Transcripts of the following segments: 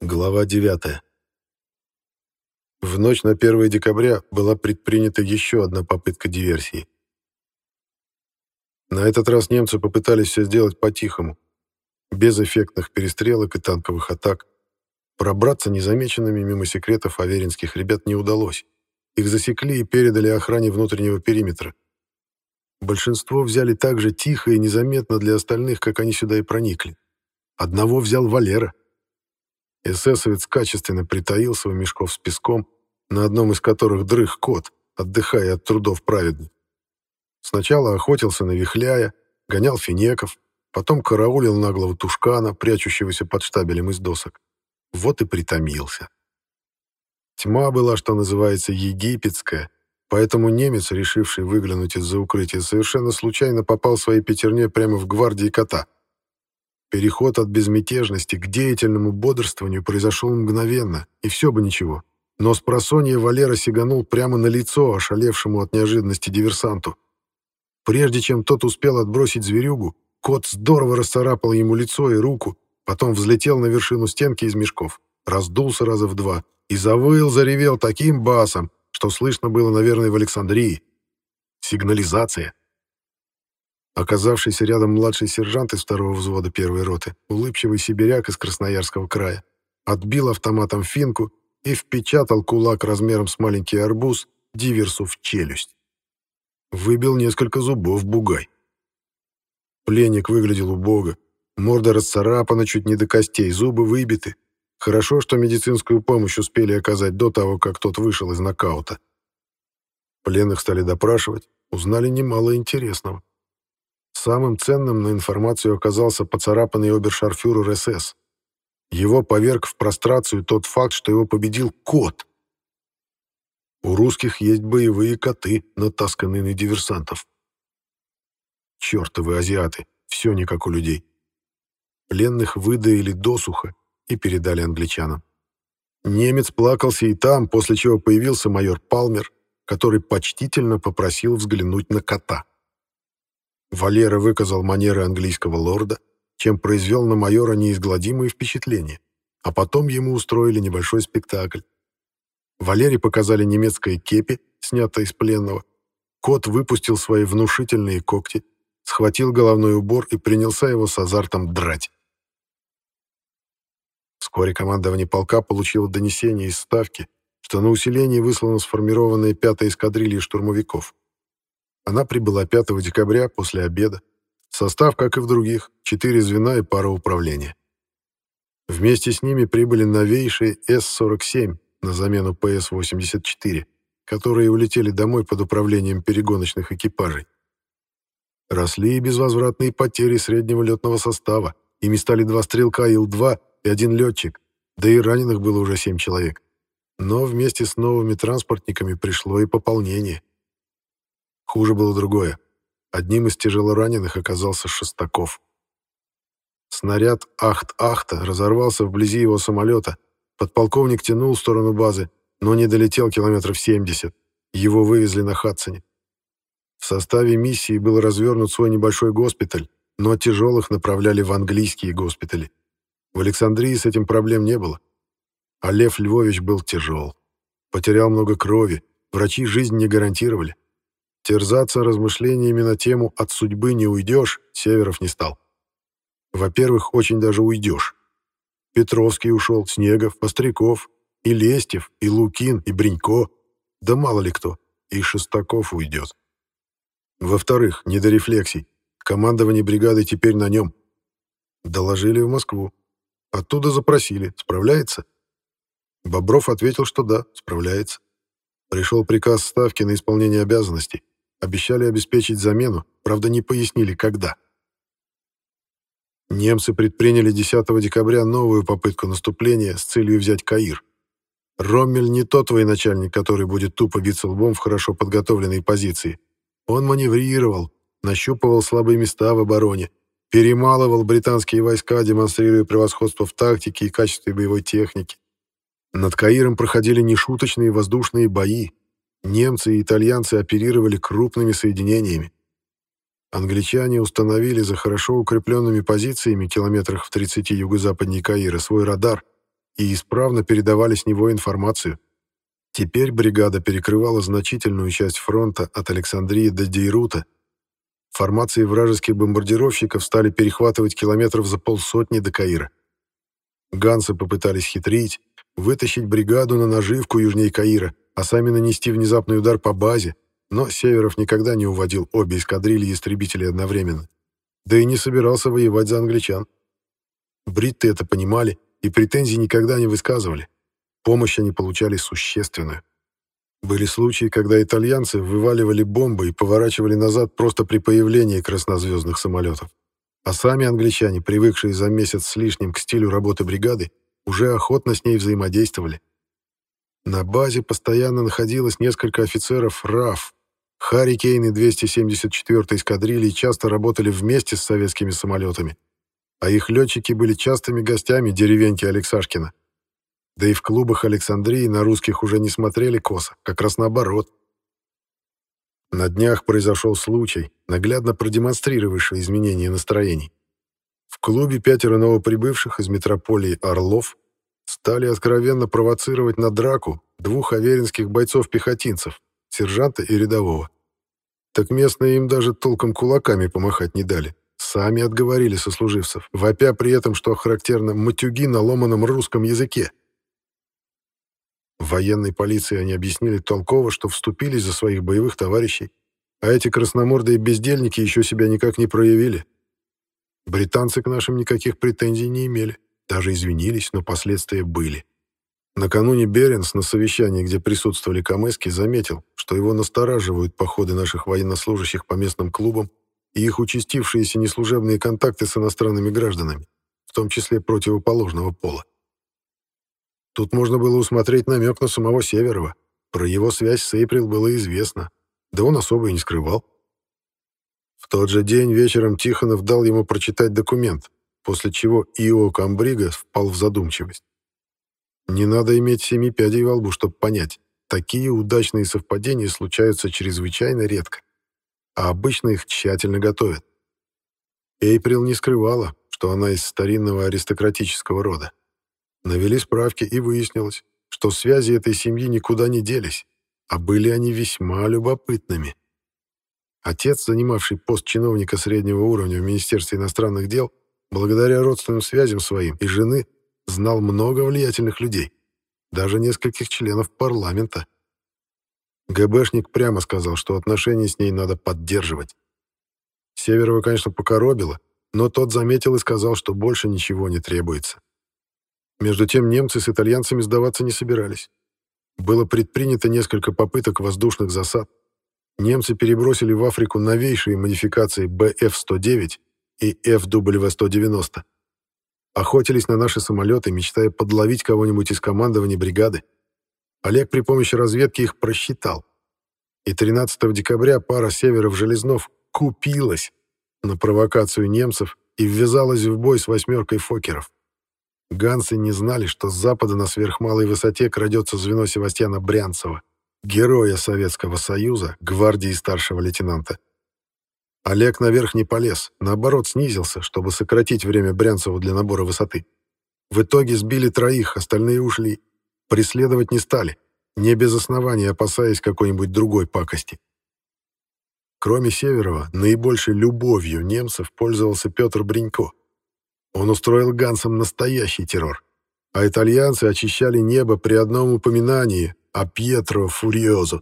Глава 9. В ночь на 1 декабря была предпринята еще одна попытка диверсии. На этот раз немцы попытались все сделать по-тихому, без эффектных перестрелок и танковых атак. Пробраться незамеченными мимо секретов аверинских ребят не удалось. Их засекли и передали охране внутреннего периметра. Большинство взяли так же тихо и незаметно для остальных, как они сюда и проникли. Одного взял Валера. Эсэсовец качественно притаился у мешков с песком, на одном из которых дрых кот, отдыхая от трудов праведных. Сначала охотился на вихляя, гонял финеков, потом караулил наглого тушкана, прячущегося под штабелем из досок. Вот и притомился. Тьма была, что называется, египетская, поэтому немец, решивший выглянуть из-за укрытия, совершенно случайно попал своей пятерней прямо в гвардии кота — Переход от безмятежности к деятельному бодрствованию произошел мгновенно, и все бы ничего. Но с просонья Валера сиганул прямо на лицо ошалевшему от неожиданности диверсанту. Прежде чем тот успел отбросить зверюгу, кот здорово расцарапал ему лицо и руку, потом взлетел на вершину стенки из мешков, раздулся раза в два и завыл, заревел таким басом, что слышно было, наверное, в Александрии. Сигнализация. Оказавшийся рядом младший сержант из второго взвода первой роты, улыбчивый сибиряк из Красноярского края, отбил автоматом финку и впечатал кулак размером с маленький арбуз диверсу в челюсть. Выбил несколько зубов бугай. Пленник выглядел убого, морда расцарапана чуть не до костей, зубы выбиты. Хорошо, что медицинскую помощь успели оказать до того, как тот вышел из нокаута. Пленных стали допрашивать, узнали немало интересного. Самым ценным на информацию оказался поцарапанный обершарфюрер СС. Его поверг в прострацию тот факт, что его победил кот. У русских есть боевые коты, натасканные на диверсантов. Чёртовы азиаты, все не как у людей. Пленных выдаили досуха и передали англичанам. Немец плакался и там, после чего появился майор Палмер, который почтительно попросил взглянуть на кота. Валера выказал манеры английского лорда, чем произвел на майора неизгладимое впечатление, а потом ему устроили небольшой спектакль. Валере показали немецкое кепи, снятое из пленного. Кот выпустил свои внушительные когти, схватил головной убор и принялся его с азартом драть. Вскоре командование полка получило донесение из Ставки, что на усиление выслана сформированная пятая эскадрилья штурмовиков. Она прибыла 5 декабря после обеда. Состав, как и в других, четыре звена и пара управления. Вместе с ними прибыли новейшие С-47 на замену ПС-84, которые улетели домой под управлением перегоночных экипажей. Росли и безвозвратные потери среднего летного состава, ими стали два стрелка Ил-2 и один летчик, да и раненых было уже семь человек. Но вместе с новыми транспортниками пришло и пополнение. Хуже было другое. Одним из тяжелораненых оказался Шестаков. Снаряд «Ахт-Ахта» разорвался вблизи его самолета. Подполковник тянул в сторону базы, но не долетел километров 70. Его вывезли на Хадсоне. В составе миссии был развернут свой небольшой госпиталь, но тяжелых направляли в английские госпитали. В Александрии с этим проблем не было. А Лев Львович был тяжел. Потерял много крови, врачи жизнь не гарантировали. Терзаться размышлениями на тему «от судьбы не уйдешь» Северов не стал. Во-первых, очень даже уйдешь. Петровский ушел, Снегов, Постряков, и Лестев, и Лукин, и Бринько, да мало ли кто, и Шестаков уйдет. Во-вторых, не до рефлексий, командование бригады теперь на нем. Доложили в Москву. Оттуда запросили, справляется? Бобров ответил, что да, справляется. Пришел приказ Ставки на исполнение обязанностей. Обещали обеспечить замену, правда не пояснили, когда. Немцы предприняли 10 декабря новую попытку наступления с целью взять Каир. Роммель не тот военачальник, который будет тупо биться лбом в хорошо подготовленной позиции. Он маневрировал, нащупывал слабые места в обороне, перемалывал британские войска, демонстрируя превосходство в тактике и качестве боевой техники. Над Каиром проходили нешуточные воздушные бои, Немцы и итальянцы оперировали крупными соединениями. Англичане установили за хорошо укрепленными позициями километрах в 30 юго-западней Каира свой радар и исправно передавали с него информацию. Теперь бригада перекрывала значительную часть фронта от Александрии до Дейрута. Формации вражеских бомбардировщиков стали перехватывать километров за полсотни до Каира. Гансы попытались хитрить, вытащить бригаду на наживку южнее Каира, а сами нанести внезапный удар по базе, но Северов никогда не уводил обе эскадрильи истребителей одновременно. Да и не собирался воевать за англичан. Бритты это понимали и претензий никогда не высказывали. Помощь они получали существенную. Были случаи, когда итальянцы вываливали бомбы и поворачивали назад просто при появлении краснозвездных самолетов. А сами англичане, привыкшие за месяц с лишним к стилю работы бригады, уже охотно с ней взаимодействовали. На базе постоянно находилось несколько офицеров РАФ. Харрикейны 274-й эскадрильи часто работали вместе с советскими самолетами, а их летчики были частыми гостями деревеньки Алексашкина. Да и в клубах Александрии на русских уже не смотрели косо, как раз наоборот. На днях произошел случай, наглядно продемонстрировавший изменение настроений. В клубе пятеро новоприбывших из метрополии Орлов стали откровенно провоцировать на драку двух аверинских бойцов-пехотинцев, сержанта и рядового. Так местные им даже толком кулаками помахать не дали. Сами отговорили сослуживцев, вопя при этом, что характерно, матюги на ломаном русском языке. Военной полиции они объяснили толково, что вступились за своих боевых товарищей, а эти красномордые бездельники еще себя никак не проявили. Британцы к нашим никаких претензий не имели, даже извинились, но последствия были. Накануне Беренс на совещании, где присутствовали Камески, заметил, что его настораживают походы наших военнослужащих по местным клубам и их участившиеся неслужебные контакты с иностранными гражданами, в том числе противоположного пола. Тут можно было усмотреть намек на самого Северова. Про его связь с Эйприл было известно. Да он особо и не скрывал. В тот же день вечером Тихонов дал ему прочитать документ, после чего Ио Камбрига впал в задумчивость. Не надо иметь семи пядей во лбу, чтобы понять. Такие удачные совпадения случаются чрезвычайно редко, а обычно их тщательно готовят. Эйприл не скрывала, что она из старинного аристократического рода. Навели справки, и выяснилось, что связи этой семьи никуда не делись, а были они весьма любопытными. Отец, занимавший пост чиновника среднего уровня в Министерстве иностранных дел, благодаря родственным связям своим и жены, знал много влиятельных людей, даже нескольких членов парламента. ГБшник прямо сказал, что отношения с ней надо поддерживать. Северова, конечно, покоробило, но тот заметил и сказал, что больше ничего не требуется. Между тем немцы с итальянцами сдаваться не собирались. Было предпринято несколько попыток воздушных засад. Немцы перебросили в Африку новейшие модификации БФ-109 и ФВ-190. Охотились на наши самолеты, мечтая подловить кого-нибудь из командования бригады. Олег при помощи разведки их просчитал. И 13 декабря пара Северов-Железнов купилась на провокацию немцев и ввязалась в бой с восьмеркой фокеров. Гансы не знали, что с запада на сверхмалой высоте крадется звено Севастьяна Брянцева, героя Советского Союза, гвардии старшего лейтенанта. Олег наверх не полез, наоборот снизился, чтобы сократить время Брянцеву для набора высоты. В итоге сбили троих, остальные ушли. Преследовать не стали, не без основания опасаясь какой-нибудь другой пакости. Кроме Северова, наибольшей любовью немцев пользовался Петр Бринько, он устроил гансам настоящий террор. А итальянцы очищали небо при одном упоминании о Пьетро Фуриозо.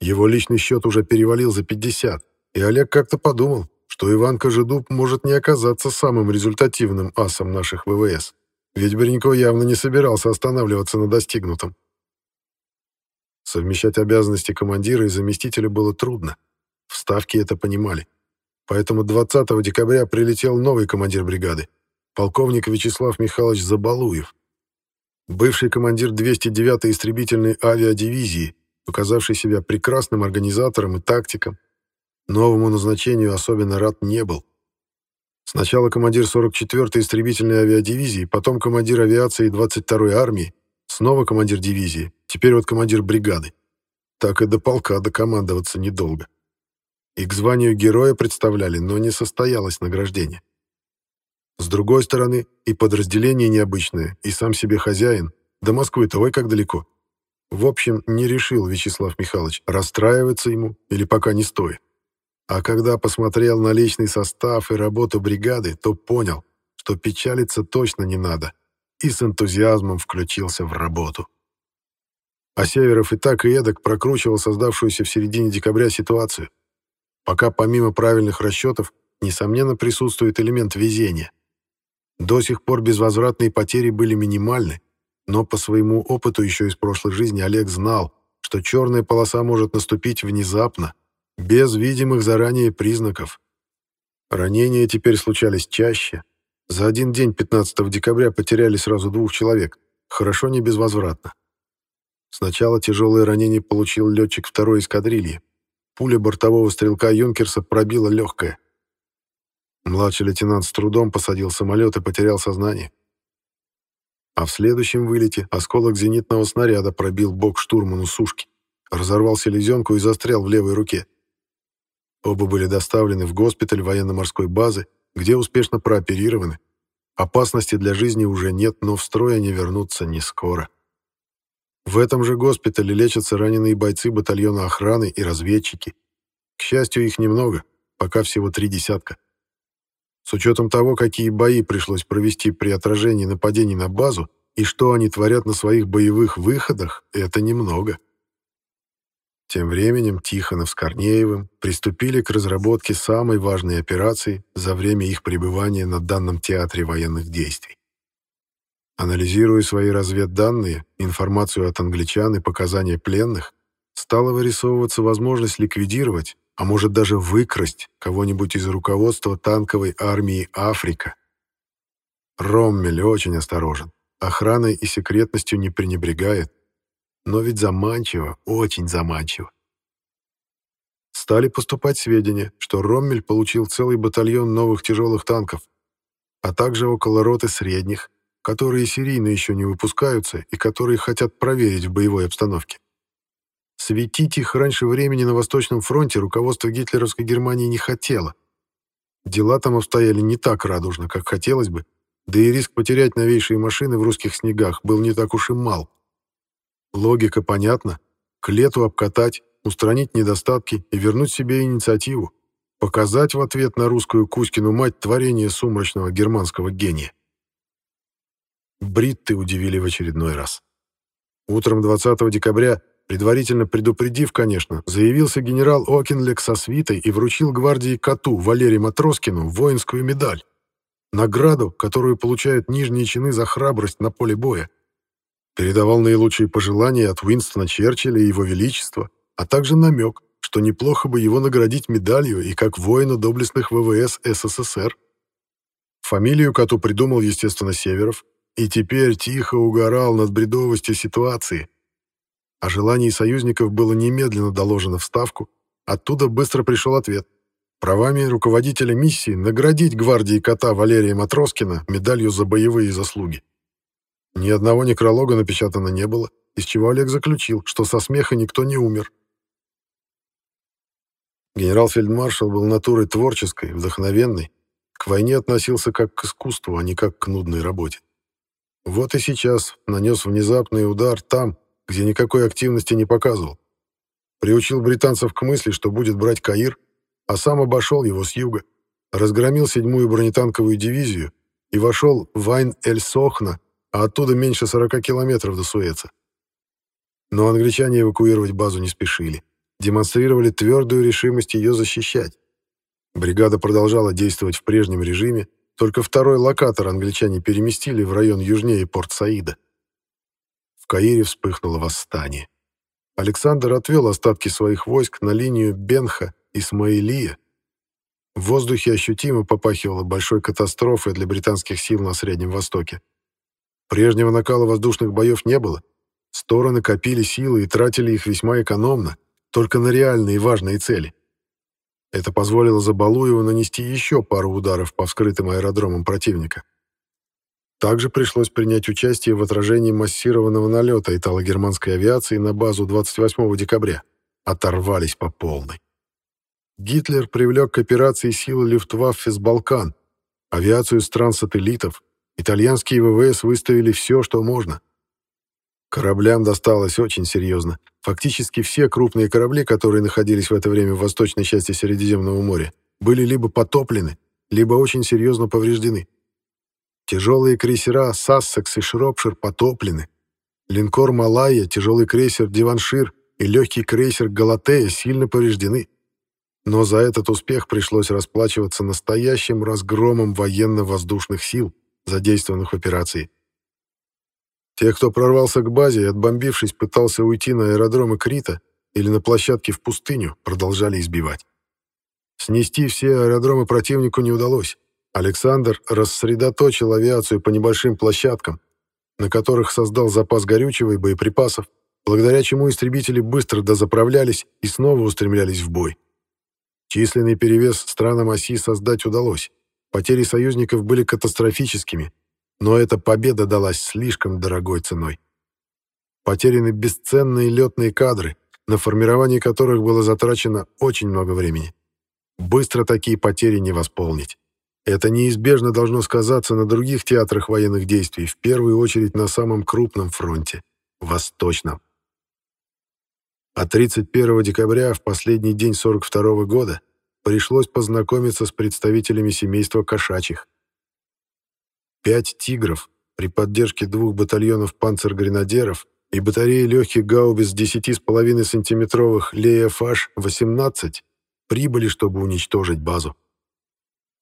Его личный счет уже перевалил за 50, и Олег как-то подумал, что Иван Кожедуб может не оказаться самым результативным асом наших ВВС, ведь Бринько явно не собирался останавливаться на достигнутом. Совмещать обязанности командира и заместителя было трудно. Вставки это понимали. Поэтому 20 декабря прилетел новый командир бригады, полковник Вячеслав Михайлович Забалуев. Бывший командир 209-й истребительной авиадивизии, показавший себя прекрасным организатором и тактиком, новому назначению особенно рад не был. Сначала командир 44-й истребительной авиадивизии, потом командир авиации 22-й армии, снова командир дивизии, теперь вот командир бригады. Так и до полка докомандоваться недолго и к званию героя представляли, но не состоялось награждение. С другой стороны, и подразделение необычное, и сам себе хозяин. До Москвы-то ой как далеко. В общем, не решил Вячеслав Михайлович, расстраиваться ему или пока не стоит. А когда посмотрел на личный состав и работу бригады, то понял, что печалиться точно не надо, и с энтузиазмом включился в работу. А Северов и так и эдак прокручивал создавшуюся в середине декабря ситуацию. Пока помимо правильных расчетов, несомненно, присутствует элемент везения. До сих пор безвозвратные потери были минимальны, но по своему опыту еще из прошлой жизни Олег знал, что черная полоса может наступить внезапно, без видимых заранее признаков. Ранения теперь случались чаще. За один день 15 декабря потеряли сразу двух человек, хорошо не безвозвратно. Сначала тяжелое ранение получил летчик второй эскадрильи. Пуля бортового стрелка Юнкерса пробила легкое. Младший лейтенант с трудом посадил самолет и потерял сознание. А в следующем вылете осколок зенитного снаряда пробил бок штурману сушки, разорвал селезенку и застрял в левой руке. Оба были доставлены в госпиталь военно-морской базы, где успешно прооперированы. Опасности для жизни уже нет, но в строй они вернутся не скоро. В этом же госпитале лечатся раненые бойцы батальона охраны и разведчики. К счастью, их немного, пока всего три десятка. С учетом того, какие бои пришлось провести при отражении нападений на базу и что они творят на своих боевых выходах, это немного. Тем временем Тихонов с Корнеевым приступили к разработке самой важной операции за время их пребывания на данном театре военных действий. Анализируя свои разведданные, информацию от англичан и показания пленных, стала вырисовываться возможность ликвидировать, а может даже выкрасть кого-нибудь из руководства танковой армии Африка. Роммель очень осторожен, охраной и секретностью не пренебрегает, но ведь заманчиво, очень заманчиво. Стали поступать сведения, что Роммель получил целый батальон новых тяжелых танков, а также около роты средних, которые серийно еще не выпускаются и которые хотят проверить в боевой обстановке. Светить их раньше времени на Восточном фронте руководство гитлеровской Германии не хотело. Дела там обстояли не так радужно, как хотелось бы, да и риск потерять новейшие машины в русских снегах был не так уж и мал. Логика понятна. К лету обкатать, устранить недостатки и вернуть себе инициативу. Показать в ответ на русскую Кузькину мать творение сумрачного германского гения. Бритты удивили в очередной раз. Утром 20 декабря, предварительно предупредив, конечно, заявился генерал Окинлек со свитой и вручил гвардии коту Валерию Матроскину воинскую медаль. Награду, которую получают нижние чины за храбрость на поле боя. Передавал наилучшие пожелания от Уинстона Черчилля и его величества, а также намек, что неплохо бы его наградить медалью и как воина доблестных ВВС СССР. Фамилию коту придумал, естественно, Северов, и теперь тихо угорал над бредовостью ситуации. О желании союзников было немедленно доложено в Ставку, оттуда быстро пришел ответ. Правами руководителя миссии наградить гвардии кота Валерия Матроскина медалью за боевые заслуги. Ни одного некролога напечатано не было, из чего Олег заключил, что со смеха никто не умер. Генерал-фельдмаршал был натурой творческой, вдохновенной, к войне относился как к искусству, а не как к нудной работе. Вот и сейчас нанес внезапный удар там, где никакой активности не показывал. Приучил британцев к мысли, что будет брать Каир, а сам обошел его с юга, разгромил седьмую бронетанковую дивизию и вошел в Айн-эль-Сохна, а оттуда меньше 40 километров до Суэца. Но англичане эвакуировать базу не спешили, демонстрировали твердую решимость ее защищать. Бригада продолжала действовать в прежнем режиме, только второй локатор англичане переместили в район южнее Порт-Саида. В Каире вспыхнуло восстание. Александр отвел остатки своих войск на линию Бенха-Исмаилия. В воздухе ощутимо попахивало большой катастрофой для британских сил на Среднем Востоке. Прежнего накала воздушных боев не было. Стороны копили силы и тратили их весьма экономно, только на реальные и важные цели. Это позволило Забалуеву нанести еще пару ударов по вскрытым аэродромам противника. Также пришлось принять участие в отражении массированного налета итало-германской авиации на базу 28 декабря. Оторвались по полной. Гитлер привлек к операции силы Люфтваффе с Балкан. авиацию стран-сателлитов, итальянские ВВС выставили все, что можно. Кораблям досталось очень серьезно. Фактически все крупные корабли, которые находились в это время в восточной части Средиземного моря, были либо потоплены, либо очень серьезно повреждены. Тяжелые крейсера «Сассекс» и «Шропшир» потоплены. Линкор «Малайя», тяжелый крейсер «Диваншир» и легкий крейсер «Галатея» сильно повреждены. Но за этот успех пришлось расплачиваться настоящим разгромом военно-воздушных сил, задействованных в операции. Те, кто прорвался к базе и, отбомбившись, пытался уйти на аэродромы Крита или на площадке в пустыню, продолжали избивать. Снести все аэродромы противнику не удалось. Александр рассредоточил авиацию по небольшим площадкам, на которых создал запас горючего и боеприпасов, благодаря чему истребители быстро дозаправлялись и снова устремлялись в бой. Численный перевес странам оси создать удалось. Потери союзников были катастрофическими, но эта победа далась слишком дорогой ценой. Потеряны бесценные летные кадры, на формирование которых было затрачено очень много времени. Быстро такие потери не восполнить. Это неизбежно должно сказаться на других театрах военных действий, в первую очередь на самом крупном фронте — Восточном. А 31 декабря, в последний день 42 года, пришлось познакомиться с представителями семейства кошачьих. Пять «Тигров» при поддержке двух батальонов панцергренадеров и батареи легких гаубиц 10,5 сантиметровых Лея-Фаш-18 прибыли, чтобы уничтожить базу.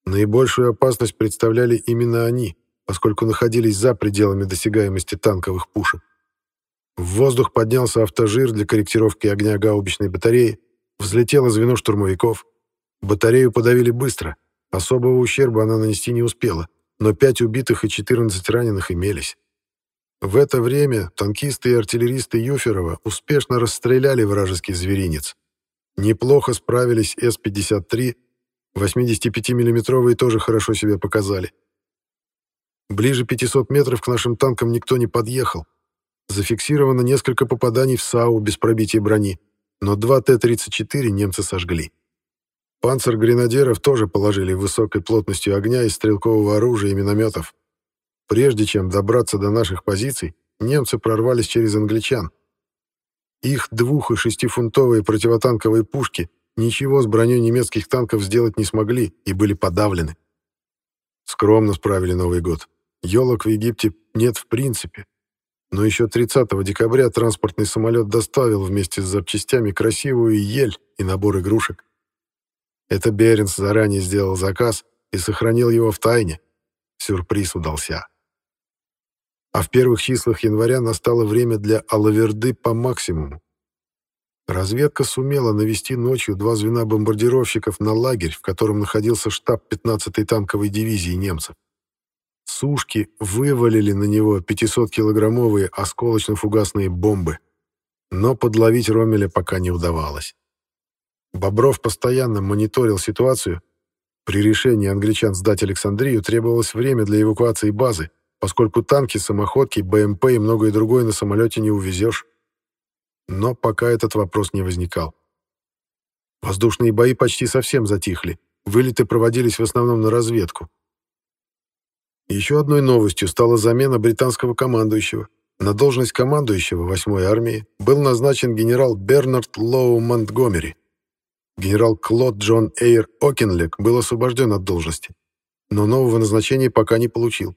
Наибольшую опасность представляли именно они, поскольку находились за пределами досягаемости танковых пушек. В воздух поднялся автожир для корректировки огня гаубичной батареи, взлетело звено штурмовиков. Батарею подавили быстро, особого ущерба она нанести не успела но 5 убитых и 14 раненых имелись. В это время танкисты и артиллеристы Юферова успешно расстреляли вражеский зверинец. Неплохо справились С-53, 85 миллиметровые тоже хорошо себя показали. Ближе 500 метров к нашим танкам никто не подъехал. Зафиксировано несколько попаданий в САУ без пробития брони, но два Т-34 немцы сожгли. Панцер-гренадеров тоже положили высокой плотностью огня из стрелкового оружия и минометов. Прежде чем добраться до наших позиций, немцы прорвались через англичан. Их двух- и шестифунтовые противотанковые пушки ничего с броней немецких танков сделать не смогли и были подавлены. Скромно справили Новый год. Елок в Египте нет в принципе. Но еще 30 декабря транспортный самолет доставил вместе с запчастями красивую ель и набор игрушек. Это Беренс заранее сделал заказ и сохранил его в тайне. Сюрприз удался. А в первых числах января настало время для Алаверды по максимуму. Разведка сумела навести ночью два звена бомбардировщиков на лагерь, в котором находился штаб 15-й танковой дивизии немцев. Сушки вывалили на него 500-килограммовые осколочно-фугасные бомбы, но подловить Ромеля пока не удавалось. Бобров постоянно мониторил ситуацию. При решении англичан сдать Александрию требовалось время для эвакуации базы, поскольку танки, самоходки, БМП и многое другое на самолете не увезешь. Но пока этот вопрос не возникал. Воздушные бои почти совсем затихли. Вылеты проводились в основном на разведку. Еще одной новостью стала замена британского командующего. На должность командующего 8-й армии был назначен генерал Бернард Лоу Монтгомери генерал Клод Джон Эйр Окенлек был освобожден от должности, но нового назначения пока не получил.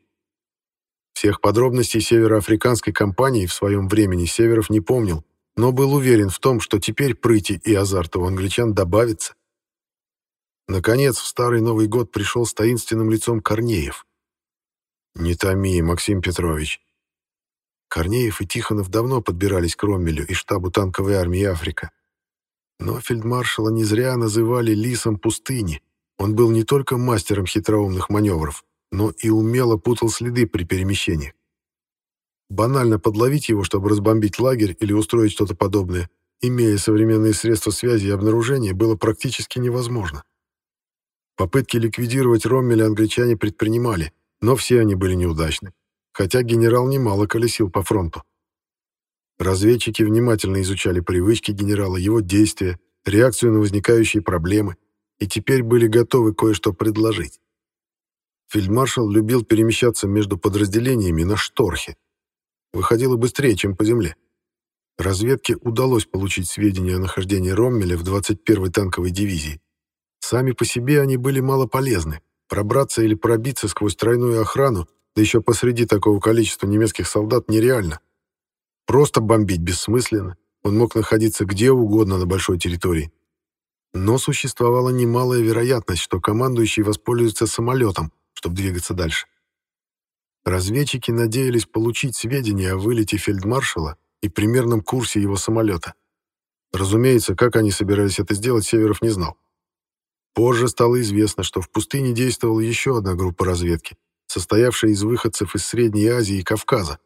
Всех подробностей североафриканской кампании в своем времени Северов не помнил, но был уверен в том, что теперь прыти и азарта у англичан добавится. Наконец, в Старый Новый год пришел с таинственным лицом Корнеев. «Не томи, Максим Петрович». Корнеев и Тихонов давно подбирались к Роммелю и штабу танковой армии Африка. Но фельдмаршала не зря называли «лисом пустыни». Он был не только мастером хитроумных маневров, но и умело путал следы при перемещении. Банально подловить его, чтобы разбомбить лагерь или устроить что-то подобное, имея современные средства связи и обнаружения, было практически невозможно. Попытки ликвидировать Роммеля англичане предпринимали, но все они были неудачны, хотя генерал немало колесил по фронту. Разведчики внимательно изучали привычки генерала, его действия, реакцию на возникающие проблемы и теперь были готовы кое-что предложить. Фельдмаршал любил перемещаться между подразделениями на шторхе. Выходило быстрее, чем по земле. Разведке удалось получить сведения о нахождении Роммеля в 21-й танковой дивизии. Сами по себе они были мало полезны. Пробраться или пробиться сквозь тройную охрану, да еще посреди такого количества немецких солдат, нереально. Просто бомбить бессмысленно. Он мог находиться где угодно на большой территории. Но существовала немалая вероятность, что командующий воспользуется самолетом, чтобы двигаться дальше. Разведчики надеялись получить сведения о вылете фельдмаршала и примерном курсе его самолета. Разумеется, как они собирались это сделать, Северов не знал. Позже стало известно, что в пустыне действовала еще одна группа разведки, состоявшая из выходцев из Средней Азии и Кавказа,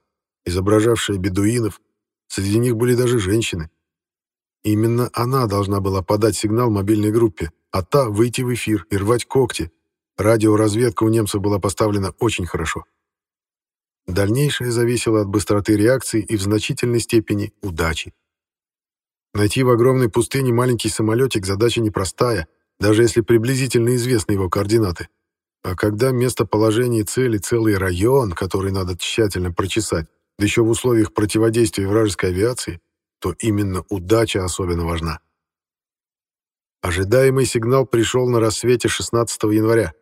изображавшая бедуинов, среди них были даже женщины. Именно она должна была подать сигнал мобильной группе, а та выйти в эфир и рвать когти. Радиоразведка у немцев была поставлена очень хорошо. Дальнейшее зависело от быстроты реакции и в значительной степени удачи. Найти в огромной пустыне маленький самолетик задача непростая, даже если приблизительно известны его координаты. А когда местоположение цели целый район, который надо тщательно прочесать, да еще в условиях противодействия вражеской авиации, то именно удача особенно важна. Ожидаемый сигнал пришел на рассвете 16 января.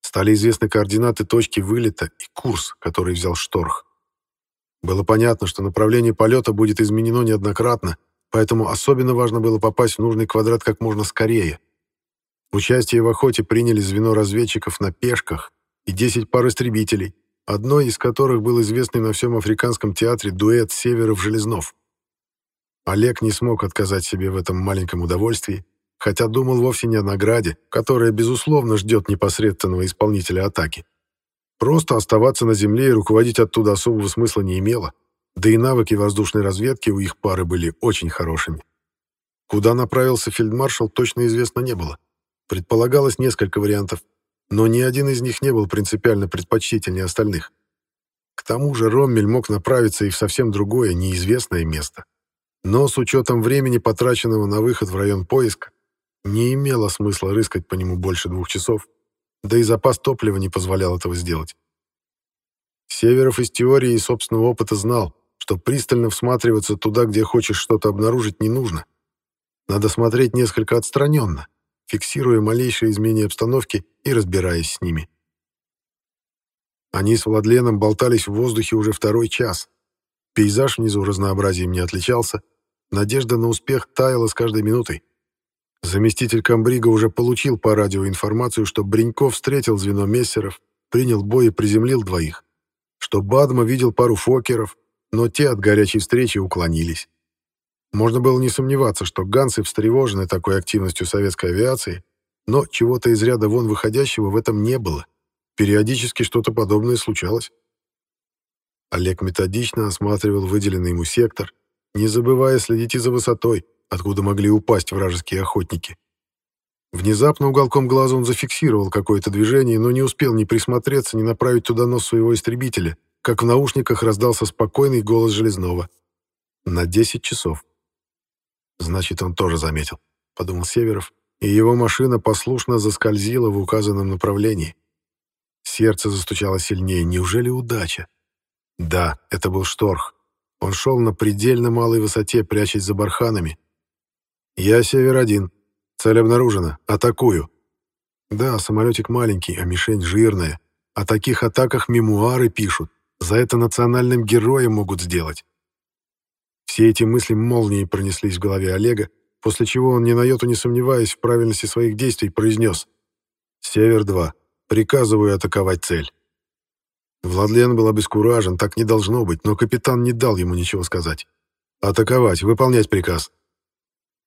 Стали известны координаты точки вылета и курс, который взял Шторх. Было понятно, что направление полета будет изменено неоднократно, поэтому особенно важно было попасть в нужный квадрат как можно скорее. Участие в охоте приняли звено разведчиков на пешках и 10 пар истребителей, одной из которых был известный на всем африканском театре дуэт Северов-Железнов. Олег не смог отказать себе в этом маленьком удовольствии, хотя думал вовсе не о награде, которая, безусловно, ждет непосредственного исполнителя атаки. Просто оставаться на земле и руководить оттуда особого смысла не имело, да и навыки воздушной разведки у их пары были очень хорошими. Куда направился фельдмаршал, точно известно не было. Предполагалось несколько вариантов, но ни один из них не был принципиально предпочтительнее остальных. К тому же Роммель мог направиться и в совсем другое, неизвестное место. Но с учетом времени, потраченного на выход в район поиска, не имело смысла рыскать по нему больше двух часов, да и запас топлива не позволял этого сделать. Северов из теории и собственного опыта знал, что пристально всматриваться туда, где хочешь что-то обнаружить, не нужно. Надо смотреть несколько отстраненно, фиксируя малейшие изменения обстановки и разбираясь с ними. Они с Владленом болтались в воздухе уже второй час, Пейзаж внизу разнообразием не отличался, надежда на успех таяла с каждой минутой. Заместитель комбрига уже получил по радио информацию, что Бриньков встретил звено мессеров, принял бой и приземлил двоих, что Бадма видел пару фокеров, но те от горячей встречи уклонились. Можно было не сомневаться, что ганцы встревожены такой активностью советской авиации, но чего-то из ряда вон выходящего в этом не было. Периодически что-то подобное случалось. Олег методично осматривал выделенный ему сектор, не забывая следить и за высотой, откуда могли упасть вражеские охотники. Внезапно уголком глаза он зафиксировал какое-то движение, но не успел ни присмотреться, ни направить туда нос своего истребителя, как в наушниках раздался спокойный голос Железного. «На 10 часов». «Значит, он тоже заметил», — подумал Северов, и его машина послушно заскользила в указанном направлении. Сердце застучало сильнее. Неужели удача? Да, это был Шторх. Он шел на предельно малой высоте, прячась за барханами. «Я Север-1. Цель обнаружена. Атакую». Да, самолетик маленький, а мишень жирная. О таких атаках мемуары пишут. За это национальным героем могут сделать. Все эти мысли молнией пронеслись в голове Олега, после чего он, ни на йоту не сомневаясь в правильности своих действий, произнес «Север-2. Приказываю атаковать цель». Владлен был обескуражен, так не должно быть, но капитан не дал ему ничего сказать. «Атаковать, выполнять приказ».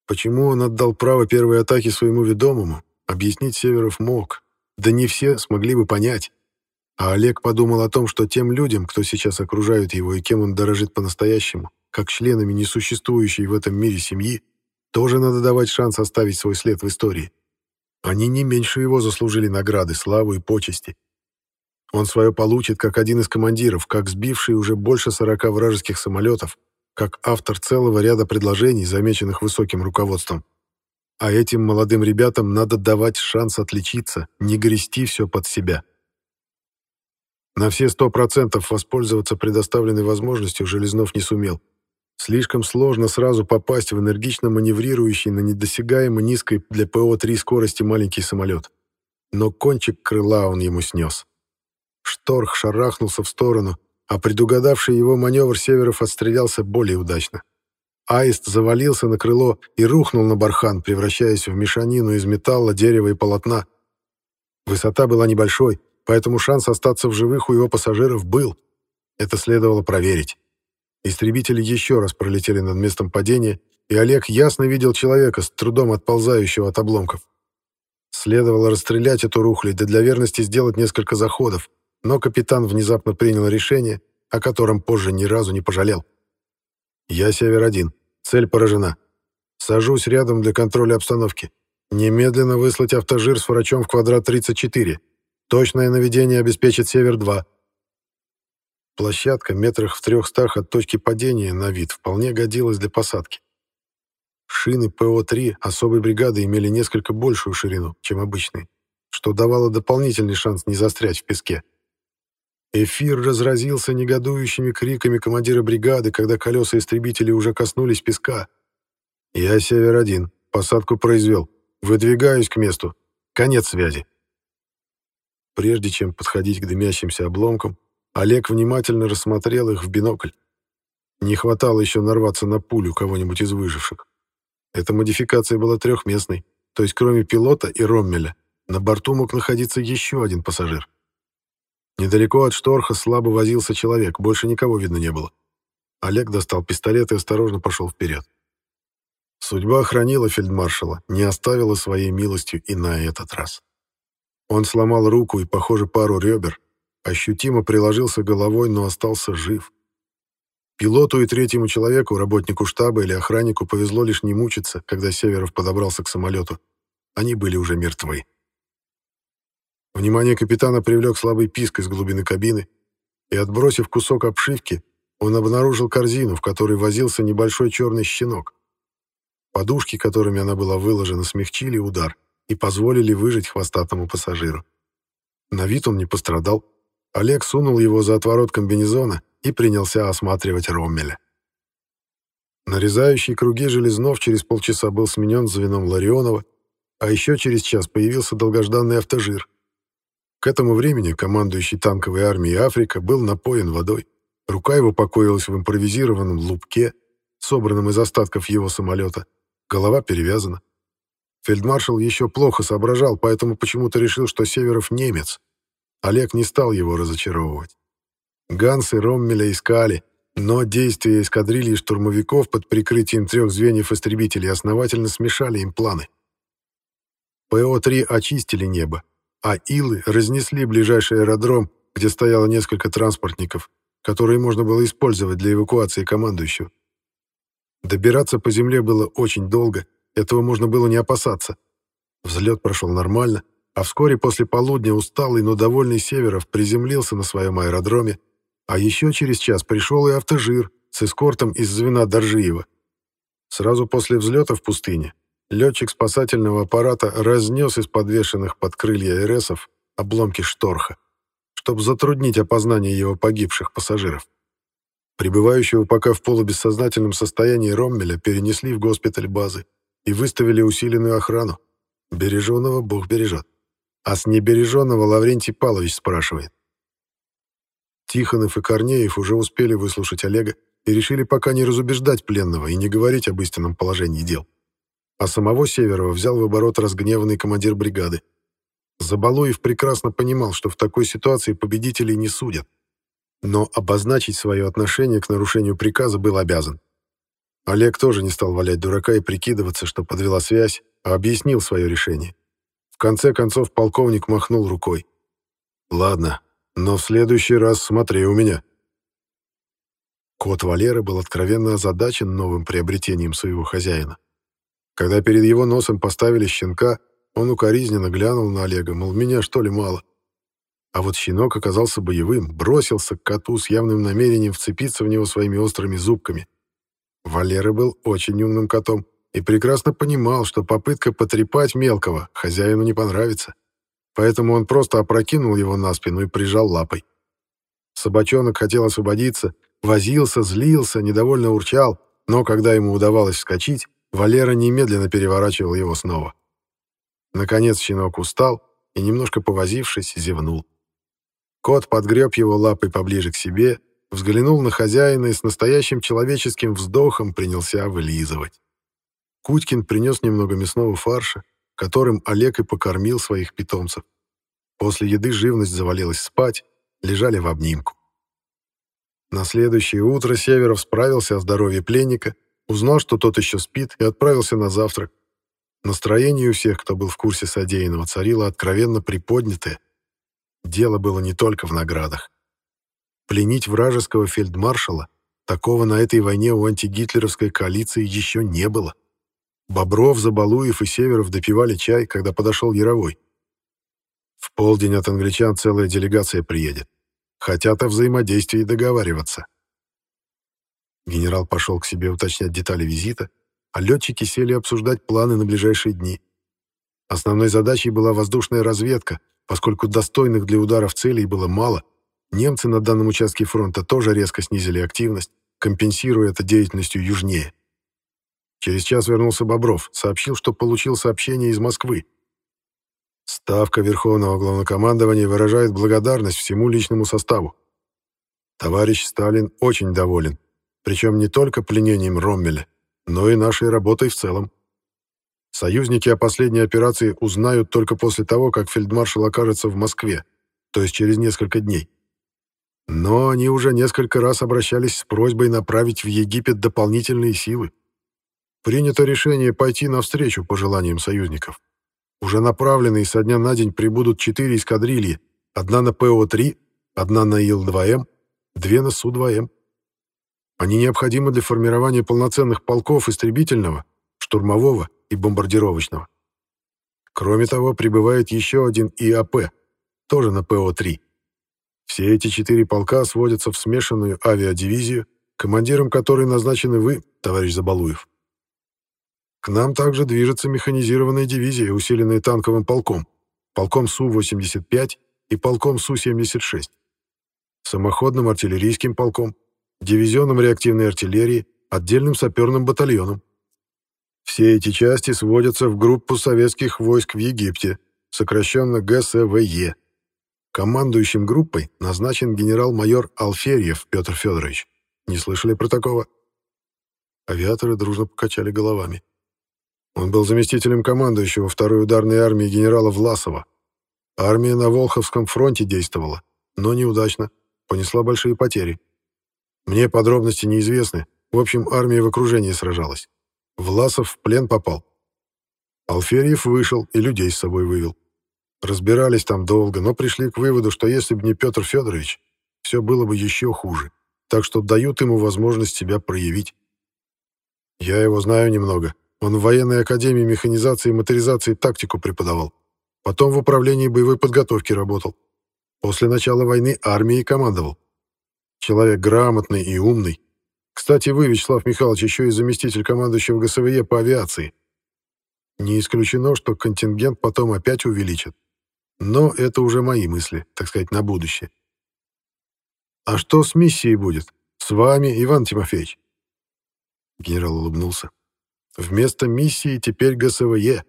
Почему он отдал право первой атаки своему ведомому, объяснить Северов мог, да не все смогли бы понять. А Олег подумал о том, что тем людям, кто сейчас окружает его и кем он дорожит по-настоящему, как членами несуществующей в этом мире семьи, тоже надо давать шанс оставить свой след в истории. Они не меньше его заслужили награды, славу и почести. Он свое получит как один из командиров, как сбивший уже больше 40 вражеских самолетов, как автор целого ряда предложений, замеченных высоким руководством. А этим молодым ребятам надо давать шанс отличиться, не грести все под себя. На все сто процентов воспользоваться предоставленной возможностью Железнов не сумел. Слишком сложно сразу попасть в энергично маневрирующий на недосягаемо низкой для ПО-3 скорости маленький самолет. Но кончик крыла он ему снес. Шторх шарахнулся в сторону, а предугадавший его маневр Северов отстрелялся более удачно. Аист завалился на крыло и рухнул на бархан, превращаясь в мешанину из металла, дерева и полотна. Высота была небольшой, поэтому шанс остаться в живых у его пассажиров был. Это следовало проверить. Истребители еще раз пролетели над местом падения, и Олег ясно видел человека, с трудом отползающего от обломков. Следовало расстрелять эту рухлядь, да для верности сделать несколько заходов, но капитан внезапно принял решение, о котором позже ни разу не пожалел. «Я Север-1. Цель поражена. Сажусь рядом для контроля обстановки. Немедленно выслать автожир с врачом в квадрат 34. Точное наведение обеспечит Север-2. Площадка метрах в трехстах от точки падения на вид вполне годилась для посадки. Шины ПО-3 особой бригады имели несколько большую ширину, чем обычные, что давало дополнительный шанс не застрять в песке. Эфир разразился негодующими криками командира бригады, когда колеса истребителей уже коснулись песка. «Я Север-1. Посадку произвел. Выдвигаюсь к месту. Конец связи». Прежде чем подходить к дымящимся обломкам, Олег внимательно рассмотрел их в бинокль. Не хватало еще нарваться на пулю кого-нибудь из выживших. Эта модификация была трехместной, то есть кроме пилота и Роммеля, на борту мог находиться еще один пассажир. Недалеко от шторха слабо возился человек, больше никого видно не было. Олег достал пистолет и осторожно пошел вперед. Судьба охранила фельдмаршала, не оставила своей милостью и на этот раз. Он сломал руку и, похоже, пару ребер, ощутимо приложился головой, но остался жив. Пилоту и третьему человеку, работнику штаба или охраннику, повезло лишь не мучиться, когда Северов подобрался к самолету. Они были уже мертвы. Внимание капитана привлек слабый писк из глубины кабины, и, отбросив кусок обшивки, он обнаружил корзину, в которой возился небольшой черный щенок. Подушки, которыми она была выложена, смягчили удар и позволили выжить хвостатому пассажиру. На вид он не пострадал. Олег сунул его за отворот комбинезона и принялся осматривать Роммеля. Нарезающий круги Железнов через полчаса был сменен звеном Ларионова, а еще через час появился долгожданный автожир — к этому времени командующий танковой армией Африка был напоен водой. Рука его покоилась в импровизированном лупке, собранном из остатков его самолета. Голова перевязана. Фельдмаршал еще плохо соображал, поэтому почему-то решил, что Северов немец. Олег не стал его разочаровывать. Ганс и Роммеля искали, но действия эскадрильи штурмовиков под прикрытием трех звеньев истребителей основательно смешали им планы. ПО-3 очистили небо, а Илы разнесли ближайший аэродром, где стояло несколько транспортников, которые можно было использовать для эвакуации командующего. Добираться по земле было очень долго, этого можно было не опасаться. Взлет прошел нормально, а вскоре после полудня усталый, но довольный Северов приземлился на своем аэродроме, а еще через час пришел и автожир с эскортом из звена Доржиева. Сразу после взлета в пустыне Летчик спасательного аппарата разнес из подвешенных под крылья РСов обломки шторха, чтобы затруднить опознание его погибших пассажиров. Прибывающего пока в полубессознательном состоянии Роммеля перенесли в госпиталь базы и выставили усиленную охрану. Береженного Бог бережет. А с небереженного Лаврентий Павлович спрашивает. Тихонов и Корнеев уже успели выслушать Олега и решили пока не разубеждать пленного и не говорить об истинном положении дел а самого Северова взял в оборот разгневанный командир бригады. Забалуев прекрасно понимал, что в такой ситуации победителей не судят, но обозначить свое отношение к нарушению приказа был обязан. Олег тоже не стал валять дурака и прикидываться, что подвела связь, а объяснил свое решение. Конце концов полковник махнул рукой. «Ладно, но в следующий раз смотри у меня». Кот Валеры был откровенно озадачен новым приобретением своего хозяина. Когда перед его носом поставили щенка, он укоризненно глянул на Олега, мол, меня что ли мало. А вот щенок оказался боевым, бросился к коту с явным намерением вцепиться в него своими острыми зубками. Валера был очень умным котом и прекрасно понимал, что попытка потрепать мелкого хозяину не понравится. Поэтому он просто опрокинул его на спину и прижал лапой. Собачонок хотел освободиться, возился, злился, недовольно урчал, но когда ему удавалось вскочить, Валера немедленно переворачивал его снова. Наконец щенок устал и, немножко повозившись, зевнул. Кот подгреб его лапой поближе к себе, взглянул на хозяина и с настоящим человеческим вздохом принялся вылизывать. Кутькин принес немного мясного фарша, которым Олег и покормил своих питомцев. После еды живность завалилась спать, лежали в обнимку. На следующее утро Северов справился о здоровье пленника, узнал, что тот еще спит, и отправился на завтрак. Настроение у всех, кто был в курсе содеянного, царило откровенно приподнятое. Дело было не только в наградах. Пленить вражеского фельдмаршала, такого на этой войне у антигитлеровской коалиции еще не было. Бобров, Забалуев и Северов допивали чай, когда подошел Яровой. В полдень от англичан целая делегация приедет. Хотят о взаимодействии договариваться. Генерал пошел к себе уточнять детали визита, а летчики сели обсуждать планы на ближайшие дни. Основной задачей была воздушная разведка, поскольку достойных для ударов целей было мало, немцы на данном участке фронта тоже резко снизили активность, компенсируя это деятельностью южнее. Через час вернулся Бобров, сообщил, что получил сообщение из Москвы. Ставка Верховного Главнокомандования выражает благодарность всему личному составу. Товарищ Сталин очень доволен, причем не только пленением Роммеля, но и нашей работой в целом. Союзники о последней операции узнают только после того, как фельдмаршал окажется в Москве, то есть через несколько дней. Но они уже несколько раз обращались с просьбой направить в Египет дополнительные силы. Принято решение пойти навстречу пожеланиям союзников. Уже направленные со дня на день прибудут четыре эскадрильи, одна на ПО-3, одна на Ил-2М, две на Су-2М. Они необходимы для формирования полноценных полков истребительного, штурмового и бомбардировочного. Кроме того, прибывает еще один ИАП, тоже на ПО-3. Все эти четыре полка сводятся в смешанную авиадивизию, командиром которой назначены вы, товарищ Забалуев. К нам также движется механизированная дивизия, усиленная танковым полком, полком Су-85 и полком Су-76, самоходным артиллерийским полком, дивизионом реактивной артиллерии, отдельным саперным батальоном. Все эти части сводятся в группу советских войск в Египте, сокращенно ГСВЕ. Командующим группой назначен генерал-майор Алферьев Петр Федорович. Не слышали про такого? Авиаторы дружно покачали головами. Он был заместителем командующего второй ударной армии генерала Власова. Армия на Волховском фронте действовала, но неудачно, понесла большие потери. Мне подробности неизвестны, в общем, армия в окружении сражалась. Власов в плен попал. Алферьев вышел и людей с собой вывел. Разбирались там долго, но пришли к выводу, что если бы не Петр Федорович, все было бы еще хуже, так что дают ему возможность себя проявить. Я его знаю немного, он в военной академии механизации и моторизации тактику преподавал. Потом в управлении боевой подготовки работал. После начала войны армией командовал. Человек грамотный и умный. Кстати, вы, Вячеслав Михайлович, еще и заместитель командующего ГСВЕ по авиации. Не исключено, что контингент потом опять увеличат. Но это уже мои мысли, так сказать, на будущее. А что с миссией будет? С вами, Иван Тимофеевич? Генерал улыбнулся. Вместо миссии теперь ГСВЕ.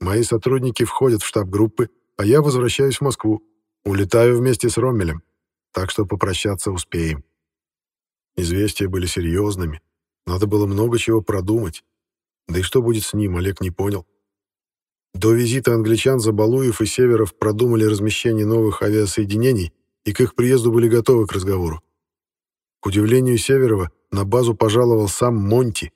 Мои сотрудники входят в штаб группы, а я возвращаюсь в Москву. Улетаю вместе с Роммелем, так что попрощаться успеем. Известия были серьезными. Надо было много чего продумать. Да и что будет с ним, Олег не понял. До визита англичан Забалуев и Северов продумали размещение новых авиасоединений и к их приезду были готовы к разговору. К удивлению Северова, на базу пожаловал сам Монти,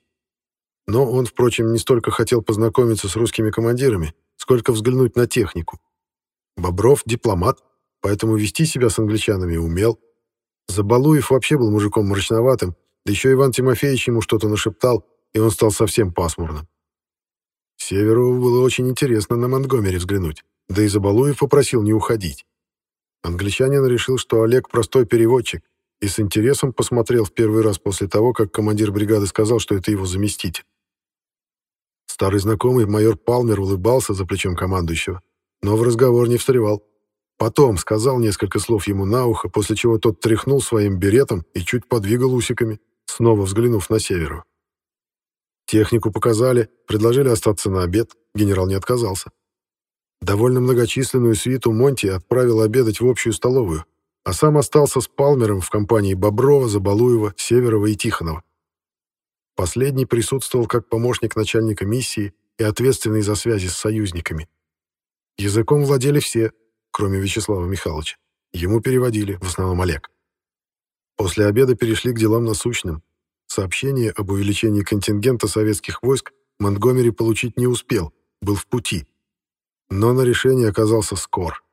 но он, впрочем, не столько хотел познакомиться с русскими командирами, сколько взглянуть на технику. Бобров — дипломат, поэтому вести себя с англичанами умел. Забалуев вообще был мужиком мрачноватым, да еще Иван Тимофеевич ему что-то нашептал, и он стал совсем пасмурным. Северову было очень интересно на Монтгомери взглянуть, да и Забалуев попросил не уходить. Англичанин решил, что Олег простой переводчик, и с интересом посмотрел в первый раз после того, как командир бригады сказал, что это его заместитель. Старый знакомый майор Палмер улыбался за плечом командующего, но в разговор не встревал. Потом сказал несколько слов ему на ухо, после чего тот тряхнул своим беретом и чуть подвигал усиками, снова взглянув на Северу. Технику показали, предложили остаться на обед, генерал не отказался. Довольно многочисленную свиту Монти отправил обедать в общую столовую, а сам остался с Палмером в компании Боброва, Забалуева, Северова и Тихонова. Последний присутствовал как помощник начальника миссии и ответственный за связи с союзниками. Языком владели все, кроме Вячеслава Михайловича. Ему переводили, в основном Олег. После обеда перешли к делам насущным. Сообщение об увеличении контингента советских войск Монтгомери получить не успел, был в пути. Но на решение оказался скор.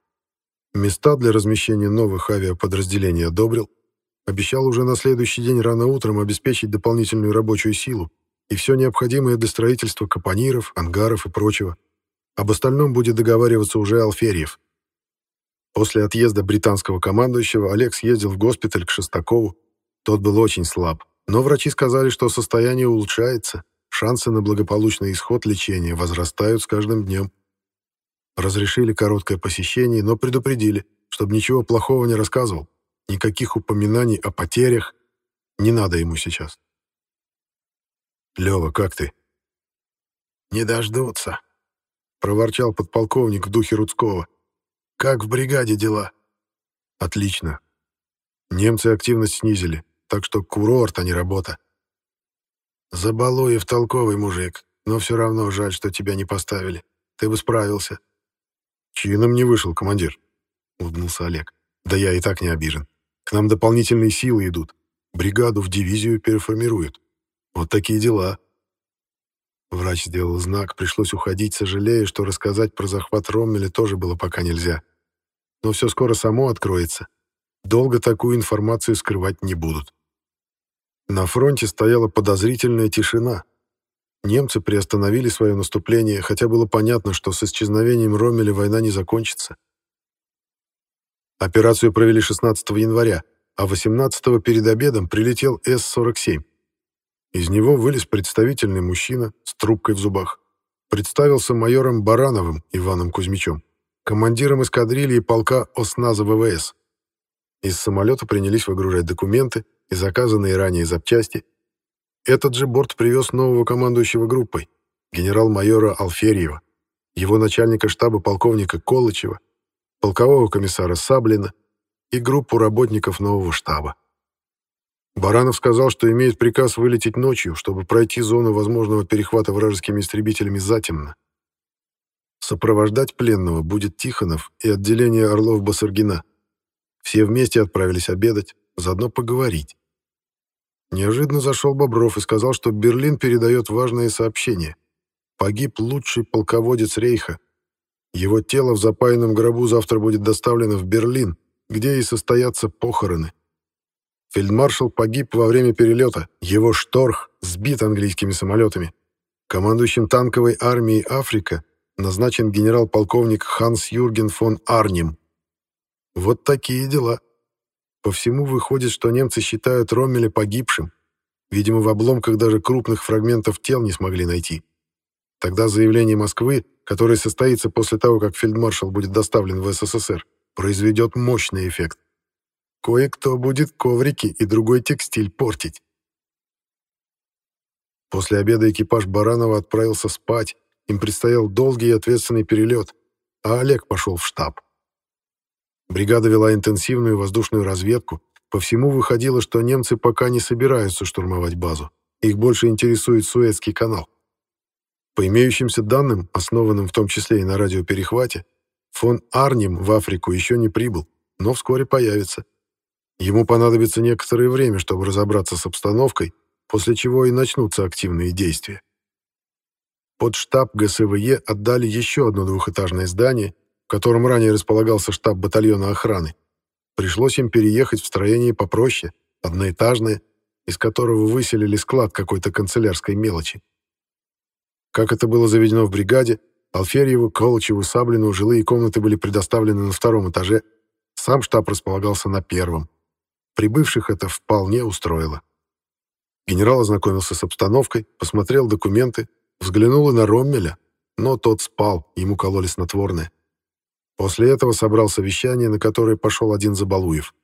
Места для размещения новых авиаподразделений одобрил, обещал уже на следующий день рано утром обеспечить дополнительную рабочую силу и все необходимое для строительства капониров, ангаров и прочего. Об остальном будет договариваться уже Алферьев. После отъезда британского командующего Олег съездил в госпиталь к Шестакову. Тот был очень слаб, но врачи сказали, что состояние улучшается, шансы на благополучный исход лечения возрастают с каждым днем. Разрешили короткое посещение, но предупредили, чтобы ничего плохого не рассказывал. Никаких упоминаний о потерях. Не надо ему сейчас. «Лёва, как ты?» «Не дождутся», — проворчал подполковник в духе Рудского. «Как в бригаде дела?» «Отлично. Немцы активность снизили, так что курорт, а не работа». «Забалуев толковый мужик, но все равно жаль, что тебя не поставили. Ты бы справился». «Чином не вышел, командир», — улыбнулся Олег. «Да я и так не обижен. К нам дополнительные силы идут. Бригаду в дивизию переформируют. Вот такие дела». Врач сделал знак, пришлось уходить, сожалея, что рассказать про захват Роммеля тоже было пока нельзя. Но все скоро само откроется. Долго такую информацию скрывать не будут. На фронте стояла подозрительная тишина. Немцы приостановили свое наступление, хотя было понятно, что с исчезновением Роммеля война не закончится. Операцию провели 16 января, а 18 перед обедом прилетел С-47. Из него вылез представительный мужчина с трубкой в зубах. Представился майором Барановым Иваном Кузьмичем, командиром эскадрильи полка ОСНАЗа ВВС. Из самолета принялись выгружать документы и заказанные ранее запчасти, этот же борт привез нового командующего группой, генерал-майора Алферьева, его начальника штаба полковника Колычева, полкового комиссара Саблина и группу работников нового штаба. Баранов сказал, что имеет приказ вылететь ночью, чтобы пройти зону возможного перехвата вражескими истребителями затемно. Сопровождать пленного будет Тихонов и отделение Орлов-Басаргина. Все вместе отправились обедать, заодно поговорить. Неожиданно зашел Бобров и сказал, что Берлин передает важное сообщение. Погиб лучший полководец Рейха. Его тело в запаянном гробу завтра будет доставлено в Берлин, где и состоятся похороны. Фельдмаршал погиб во время перелета. Его шторх сбит английскими самолетами. Командующим танковой армией Африка назначен генерал-полковник Ханс Юрген фон Арнем. Вот такие дела. По всему выходит, что немцы считают Роммеля погибшим. Видимо, в обломках даже крупных фрагментов тел не смогли найти. Тогда заявление Москвы, которое состоится после того, как фельдмаршал будет доставлен в СССР, произведет мощный эффект. Кое-кто будет коврики и другой текстиль портить. После обеда экипаж Баранова отправился спать, им предстоял долгий и ответственный перелет, а Олег пошел в штаб. Бригада вела интенсивную воздушную разведку. По всему выходило, что немцы пока не собираются штурмовать базу. Их больше интересует Суэцкий канал. По имеющимся данным, основанным в том числе и на радиоперехвате, фон Арнем в Африку еще не прибыл, но вскоре появится. Ему понадобится некоторое время, чтобы разобраться с обстановкой, после чего и начнутся активные действия. Под штаб ГСВЕ отдали еще одно двухэтажное здание, в котором ранее располагался штаб батальона охраны. Пришлось им переехать в строение попроще, одноэтажное, из которого выселили склад какой-то канцелярской мелочи. Как это было заведено в бригаде, Алферьеву, Колычеву, Саблину жилые комнаты были предоставлены на втором этаже, сам штаб располагался на первом. Прибывших это вполне устроило. Генерал ознакомился с обстановкой, посмотрел документы, взглянул и на Роммеля, но тот спал, ему кололи снотворное. После этого собрал совещание, на которое пошел один Забалуев.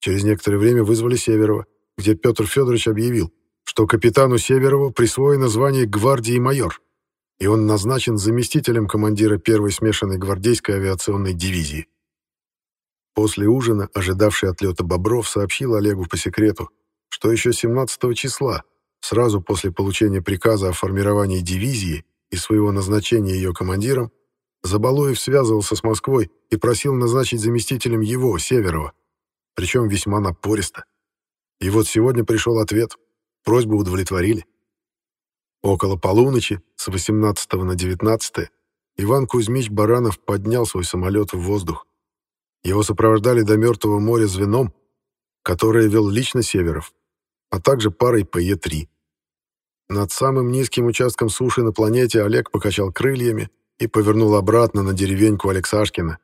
Через некоторое время вызвали Северова, где Петр Федорович объявил, что капитану Северову присвоено звание гвардии майор, и он назначен заместителем командира первой смешанной гвардейской авиационной дивизии. После ужина, ожидавший отлета Бобров, сообщил Олегу по секрету, что еще 17 числа, сразу после получения приказа о формировании дивизии и своего назначения ее командиром, Забалуев связывался с Москвой и просил назначить заместителем его, Северова, причем весьма напористо. И вот сегодня пришел ответ. Просьбу удовлетворили. Около полуночи, с 18 на 19, Иван Кузьмич Баранов поднял свой самолет в воздух. Его сопровождали до Мертвого моря звеном, которое вел лично Северов, а также парой ПЕ-3. Над самым низким участком суши на планете Олег покачал крыльями и повернул обратно на деревеньку Алексашкина.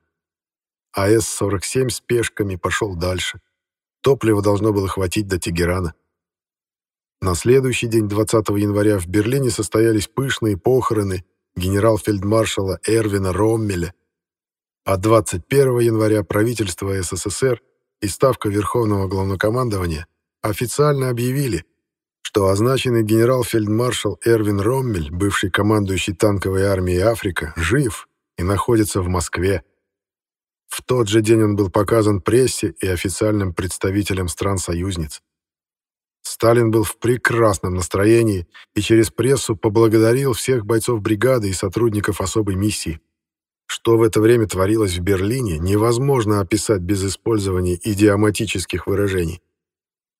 АС-47 с пешками пошел дальше. Топлива должно было хватить до Тегерана. На следующий день, 20 января, в Берлине состоялись пышные похороны генерал-фельдмаршала Эрвина Роммеля, а 21 января правительство СССР и Ставка Верховного Главнокомандования официально объявили, что означенный генерал-фельдмаршал Эрвин Роммель, бывший командующий танковой армией Африка, жив и находится в Москве. В тот же день он был показан прессе и официальным представителям стран-союзниц. Сталин был в прекрасном настроении и через прессу поблагодарил всех бойцов бригады и сотрудников особой миссии. Что в это время творилось в Берлине, невозможно описать без использования идиоматических выражений.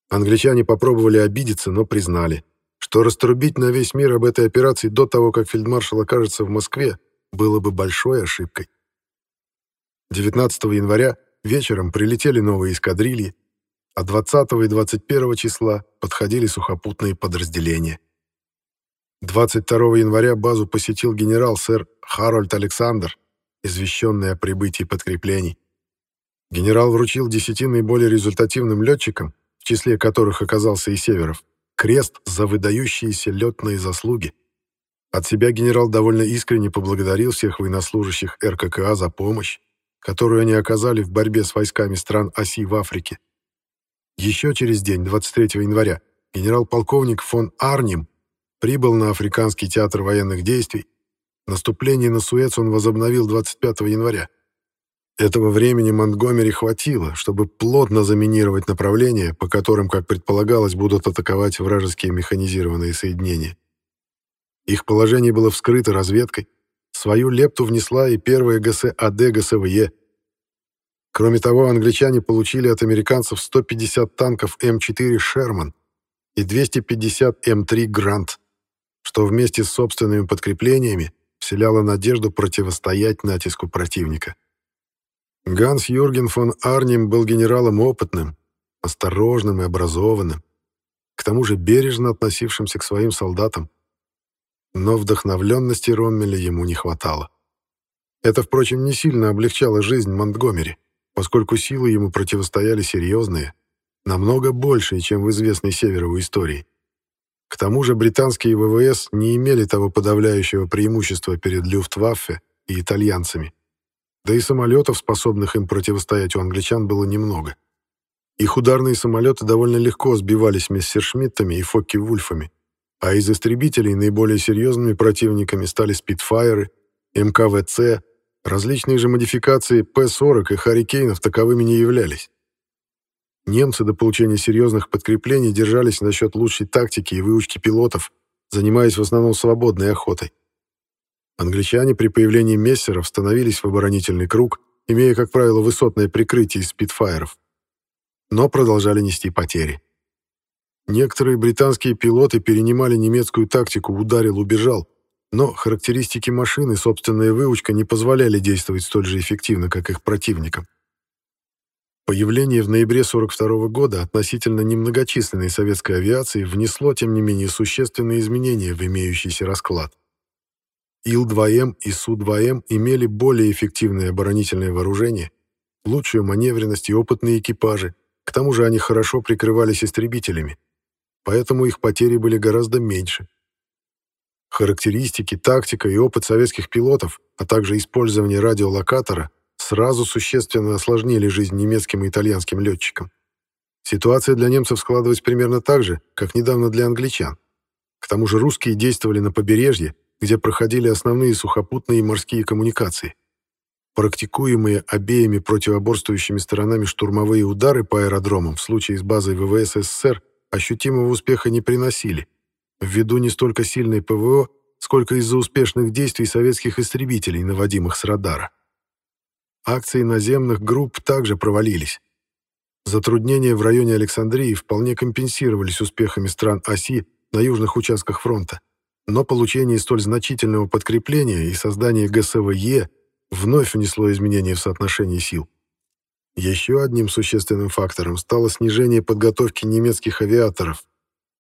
Англичане попробовали обидеться, но признали, что раструбить на весь мир об этой операции до того, как фельдмаршал окажется в Москве, было бы большой ошибкой. 19 января вечером прилетели новые эскадрильи, а 20 и 21 числа подходили сухопутные подразделения. 22 января базу посетил генерал сэр Харольд Александр, извещенный о прибытии подкреплений. Генерал вручил десяти наиболее результативным летчикам в числе которых оказался и Северов, крест за выдающиеся летные заслуги. От себя генерал довольно искренне поблагодарил всех военнослужащих РККА за помощь, которую они оказали в борьбе с войсками стран оси в Африке. Еще через день, 23 января, генерал-полковник фон Арнем прибыл на Африканский театр военных действий. Наступление на Суэц он возобновил 25 января. Этого времени Монтгомери хватило, чтобы плотно заминировать направления, по которым, как предполагалось, будут атаковать вражеские механизированные соединения. Их положение было вскрыто разведкой. Свою лепту внесла и первая ГСАД ГСВЕ. Кроме того, англичане получили от американцев 150 танков М4 «Шерман» и 250 М3 «Грант», что вместе с собственными подкреплениями вселяло надежду противостоять натиску противника. Ганс Юрген фон Арнем был генералом опытным, осторожным и образованным, к тому же бережно относившимся к своим солдатам. Но вдохновленности Роммеля ему не хватало. Это, впрочем, не сильно облегчало жизнь Монтгомери, поскольку силы ему противостояли серьезные, намного большие, чем в известной Северовой истории. К тому же британские ВВС не имели того подавляющего преимущества перед Люфтваффе и итальянцами, да и самолетов, способных им противостоять у англичан, было немного. Их ударные самолеты довольно легко сбивались мессершмиттами и фокки-вульфами, а из истребителей наиболее серьезными противниками стали спитфайеры, МКВЦ, различные же модификации П-40 и Харрикейнов таковыми не являлись. Немцы до получения серьезных подкреплений держались на счет лучшей тактики и выучки пилотов, занимаясь в основном свободной охотой. Англичане при появлении мессеров становились в оборонительный круг, имея, как правило, высотное прикрытие из спидфайеров, но продолжали нести потери. Некоторые британские пилоты перенимали немецкую тактику «ударил-убежал», но характеристики машины и собственная выучка не позволяли действовать столь же эффективно, как их противникам. Появление в ноябре 42 года относительно немногочисленной советской авиации внесло, тем не менее, существенные изменения в имеющийся расклад. Ил-2М и Су-2М имели более эффективное оборонительное вооружение, лучшую маневренность и опытные экипажи, к тому же они хорошо прикрывались истребителями, поэтому их потери были гораздо меньше. Характеристики, тактика и опыт советских пилотов, а также использование радиолокатора сразу существенно осложнили жизнь немецким и итальянским летчикам. Ситуация для немцев складывалась примерно так же, как недавно для англичан. К тому же русские действовали на побережье, где проходили основные сухопутные и морские коммуникации. Практикуемые обеими противоборствующими сторонами штурмовые удары по аэродромам в случае с базой ВВС СССР ощутимого успеха не приносили, ввиду не столько сильной ПВО, сколько из-за успешных действий советских истребителей, наводимых с радара. Акции наземных групп также провалились. Затруднения в районе Александрии вполне компенсировались успехами стран оси на южных участках фронта, но получение столь значительного подкрепления и создание ГСВЕ вновь внесло изменения в соотношении сил. Еще одним существенным фактором стало снижение подготовки немецких авиаторов.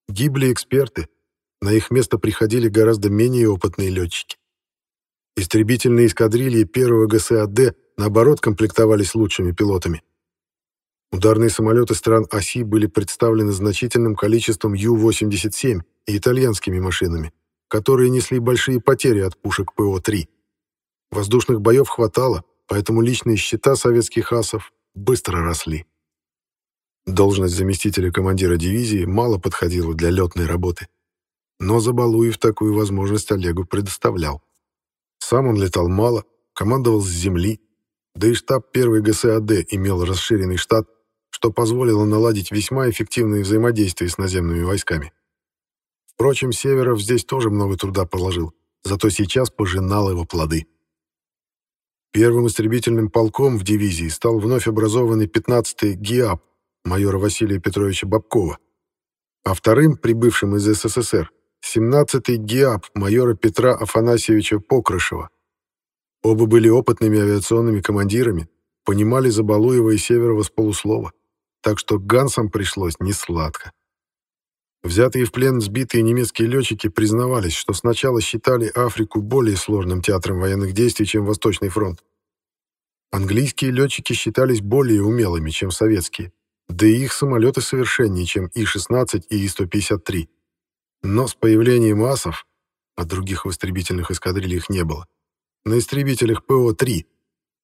Гибли эксперты, на их место приходили гораздо менее опытные летчики. Истребительные эскадрильи первого ГСАД, наоборот, комплектовались лучшими пилотами. Ударные самолеты стран оси были представлены значительным количеством Ю-87 и итальянскими машинами, которые несли большие потери от пушек ПО-3. Воздушных боев хватало, поэтому личные счета советских асов быстро росли. Должность заместителя командира дивизии мало подходила для летной работы. Но Забалуев такую возможность Олегу предоставлял. Сам он летал мало, командовал с земли, да и штаб 1 ГСАД имел расширенный штат, что позволило наладить весьма эффективное взаимодействие с наземными войсками. Впрочем, Северов здесь тоже много труда положил, зато сейчас пожинал его плоды. Первым истребительным полком в дивизии стал вновь образованный 15-й ГИАП майора Василия Петровича Бабкова, а вторым, прибывшим из СССР, 17-й ГИАП майора Петра Афанасьевича Покрышева. Оба были опытными авиационными командирами, понимали Забалуева и Северова с полуслова, так что Гансам пришлось несладко. Взятые в плен сбитые немецкие летчики признавались, что сначала считали Африку более сложным театром военных действий, чем Восточный фронт. Английские летчики считались более умелыми, чем советские, да и их самолеты совершеннее, чем И-16 и И-153. Но с появлением асов, а других в истребительных эскадрильях не было, на истребителях ПО-3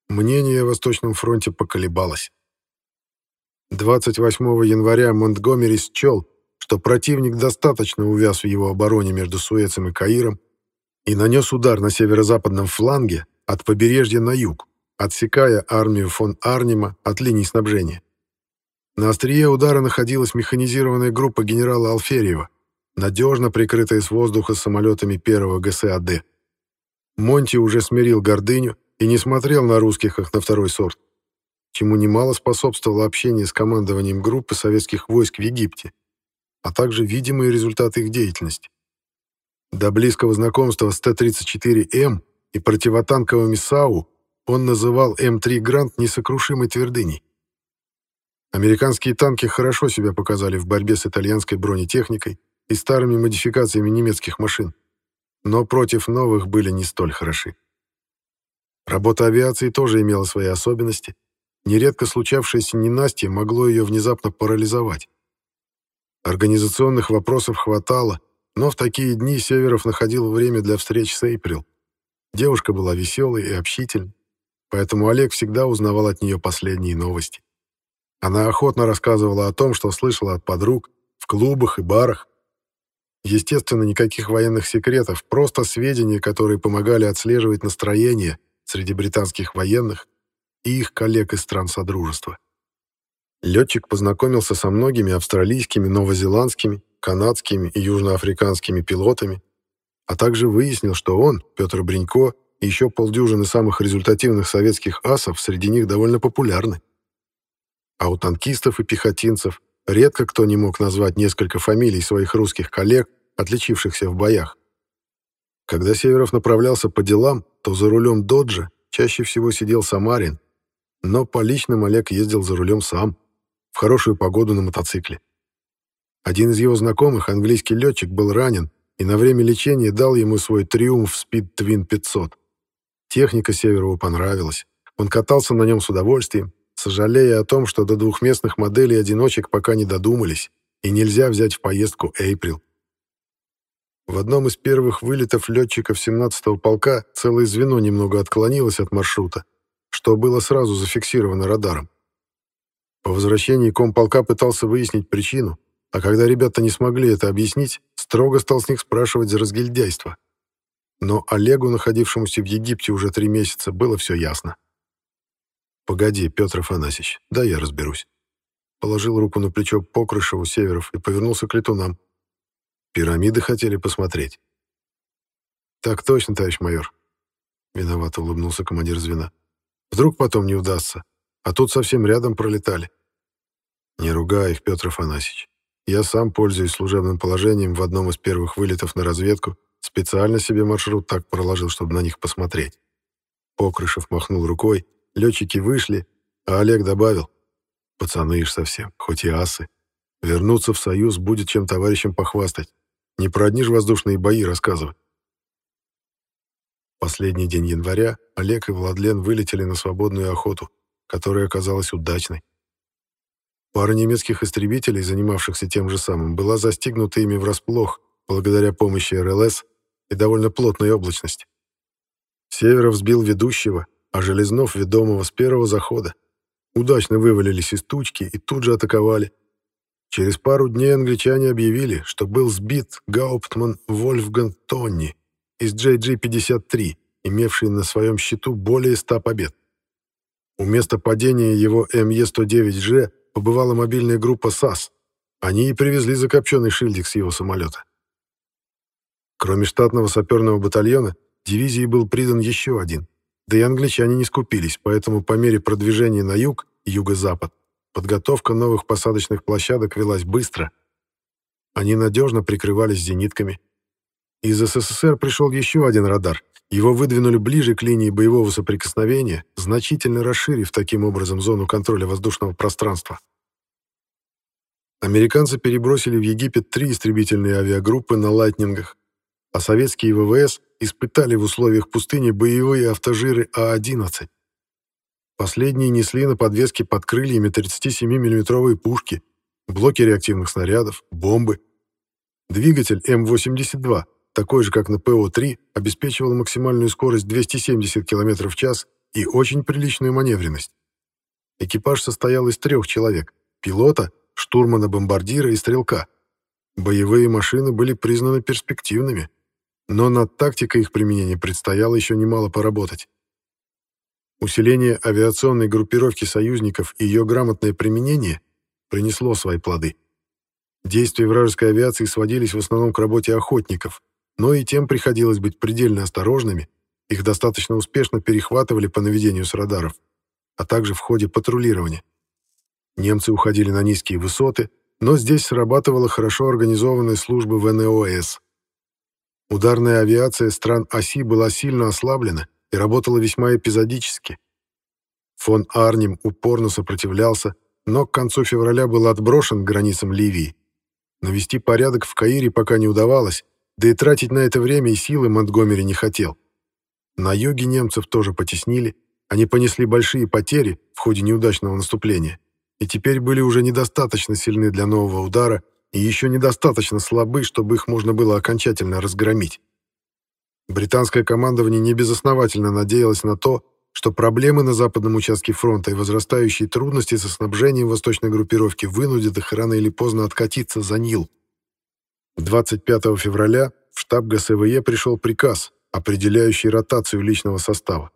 мнение о Восточном фронте поколебалось. 28 января Монтгомери счел, что противник достаточно увяз в его обороне между Суэцем и Каиром и нанес удар на северо-западном фланге от побережья на юг, отсекая армию фон Арнима от линий снабжения. На острие удара находилась механизированная группа генерала Алфериева, надежно прикрытая с воздуха самолетами первого ГСАД. Монти уже смирил гордыню и не смотрел на русских, как на второй сорт, чему немало способствовало общение с командованием группы советских войск в Египте, а также видимые результаты их деятельности. До близкого знакомства с Т-34М и противотанковыми САУ он называл М3 «Грант» несокрушимой твердыней. Американские танки хорошо себя показали в борьбе с итальянской бронетехникой и старыми модификациями немецких машин, но против новых были не столь хороши. Работа авиации тоже имела свои особенности. Нередко случавшееся ненастье могло ее внезапно парализовать. Организационных вопросов хватало, но в такие дни Северов находил время для встреч с Эйприл. Девушка была веселой и общительной, поэтому Олег всегда узнавал от нее последние новости. Она охотно рассказывала о том, что слышала от подруг, в клубах и барах. Естественно, никаких военных секретов, просто сведения, которые помогали отслеживать настроение среди британских военных и их коллег из стран Содружества. Летчик познакомился со многими австралийскими, новозеландскими, канадскими и южноафриканскими пилотами, а также выяснил, что он, Петр Бринько, и еще полдюжины самых результативных советских асов среди них довольно популярны. А у танкистов и пехотинцев редко кто не мог назвать несколько фамилий своих русских коллег, отличившихся в боях. Когда Северов направлялся по делам, то за рулем «Доджа» чаще всего сидел Самарин, но по личным Олег ездил за рулем сам в хорошую погоду на мотоцикле. Один из его знакомых, английский летчик, был ранен и на время лечения дал ему свой «Триумф Speed Twin 500». Техника Северову понравилась. Он катался на нем с удовольствием, сожалея о том, что до двухместных моделей одиночек пока не додумались, и нельзя взять в поездку Эйприл. В одном из первых вылетов летчиков 17-го полка целое звено немного отклонилось от маршрута, что было сразу зафиксировано радаром. По возвращении комполка пытался выяснить причину, а когда ребята не смогли это объяснить, строго стал с них спрашивать за разгильдяйство. Но Олегу, находившемуся в Египте уже три месяца, было все ясно. «Погоди, Петр Афанасьевич, да я разберусь». Положил руку на плечо Покрышеву Северов и повернулся к летунам. «Пирамиды хотели посмотреть». «Так точно, товарищ майор», — виновато улыбнулся командир звена. «Вдруг потом не удастся, а тут совсем рядом пролетали». «Не ругай их, Петр Афанасьевич. Я сам, пользуясь служебным положением в одном из первых вылетов на разведку, специально себе маршрут так проложил, чтобы на них посмотреть. Покрышев махнул рукой, летчики вышли, а Олег добавил, «Пацаны ишь совсем, хоть и асы. Вернуться в Союз будет чем товарищам похвастать. Не про одни же воздушные бои рассказывать». Последний день января Олег и Владлен вылетели на свободную охоту, которая оказалась удачной. Пара немецких истребителей, занимавшихся тем же самым, была застигнута ими врасплох благодаря помощи РЛС и довольно плотной облачности. Северов сбил ведущего, а Железнов — ведомого с первого захода. Удачно вывалились из тучки и тут же атаковали. Через пару дней англичане объявили, что был сбит гауптман Вольфган Тонни из JG-53, имевший на своем счету более 100 побед. У места падения его МЕ-109Ж побывала мобильная группа САС. Они и привезли закопченный шильдик с его самолета. Кроме штатного саперного батальона, дивизии был придан еще один. Да и англичане не скупились, поэтому по мере продвижения на юг и юго-запад подготовка новых посадочных площадок велась быстро. Они надежно прикрывались зенитками. Из СССР пришел еще один радар. Его выдвинули ближе к линии боевого соприкосновения, значительно расширив таким образом зону контроля воздушного пространства. Американцы перебросили в Египет три истребительные авиагруппы на «Лайтнингах», а советские ВВС испытали в условиях пустыни боевые автожиры А-11. Последние несли на подвеске под крыльями 37 миллиметровые пушки, блоки реактивных снарядов, бомбы. Двигатель М-82, такой же, как на ПО-3, обеспечивал максимальную скорость 270 км в час и очень приличную маневренность. Экипаж состоял из трех человек — пилота, штурмана-бомбардира и стрелка. Боевые машины были признаны перспективными — но над тактикой их применения предстояло еще немало поработать. Усиление авиационной группировки союзников и ее грамотное применение принесло свои плоды. Действия вражеской авиации сводились в основном к работе охотников, но и тем приходилось быть предельно осторожными, их достаточно успешно перехватывали по наведению с радаров, а также в ходе патрулирования. Немцы уходили на низкие высоты, но здесь срабатывала хорошо организованная служба ВНОС. Ударная авиация стран оси была сильно ослаблена и работала весьма эпизодически. Фон Арнем упорно сопротивлялся, но к концу февраля был отброшен к границам Ливии. Навести порядок в Каире пока не удавалось, да и тратить на это время и силы Монтгомери не хотел. На юге немцев тоже потеснили, они понесли большие потери в ходе неудачного наступления и теперь были уже недостаточно сильны для нового удара и еще недостаточно слабы, чтобы их можно было окончательно разгромить. Британское командование небезосновательно надеялось на то, что проблемы на западном участке фронта и возрастающие трудности со снабжением восточной группировки вынудят их рано или поздно откатиться за Нил. 25 февраля в штаб ГСВЕ пришел приказ, определяющий ротацию личного состава.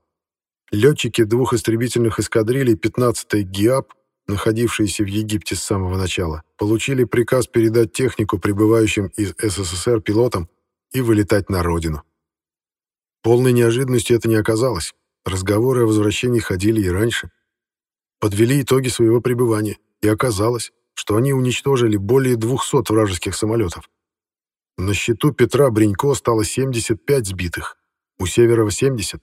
Летчики двух истребительных эскадрилей 15-й ГИАП находившиеся в Египте с самого начала, получили приказ передать технику прибывающим из СССР пилотам и вылетать на родину. Полной неожиданностью это не оказалось. Разговоры о возвращении ходили и раньше. Подвели итоги своего пребывания, и оказалось, что они уничтожили более 200 вражеских самолетов. На счету Петра Бринько стало 75 сбитых, у Северова 70.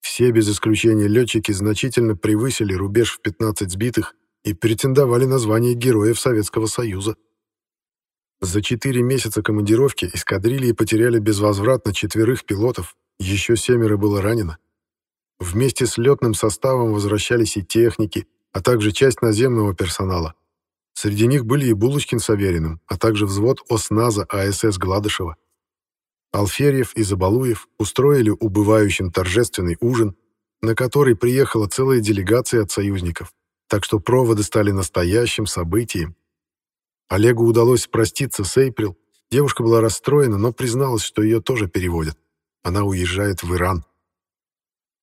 Все без исключения летчики значительно превысили рубеж в 15 сбитых и претендовали на звание Героев Советского Союза. За четыре месяца командировки эскадрильи потеряли безвозвратно четверых пилотов, еще семеро было ранено. Вместе с летным составом возвращались и техники, а также часть наземного персонала. Среди них были и Булочкин с Авериным, а также взвод ОСНАЗа АСС Гладышева. Алферьев и Забалуев устроили убывающим торжественный ужин, на который приехала целая делегация от союзников, так что проводы стали настоящим событием. Олегу удалось проститься с Эйприл, девушка была расстроена, но призналась, что ее тоже переводят. Она уезжает в Иран.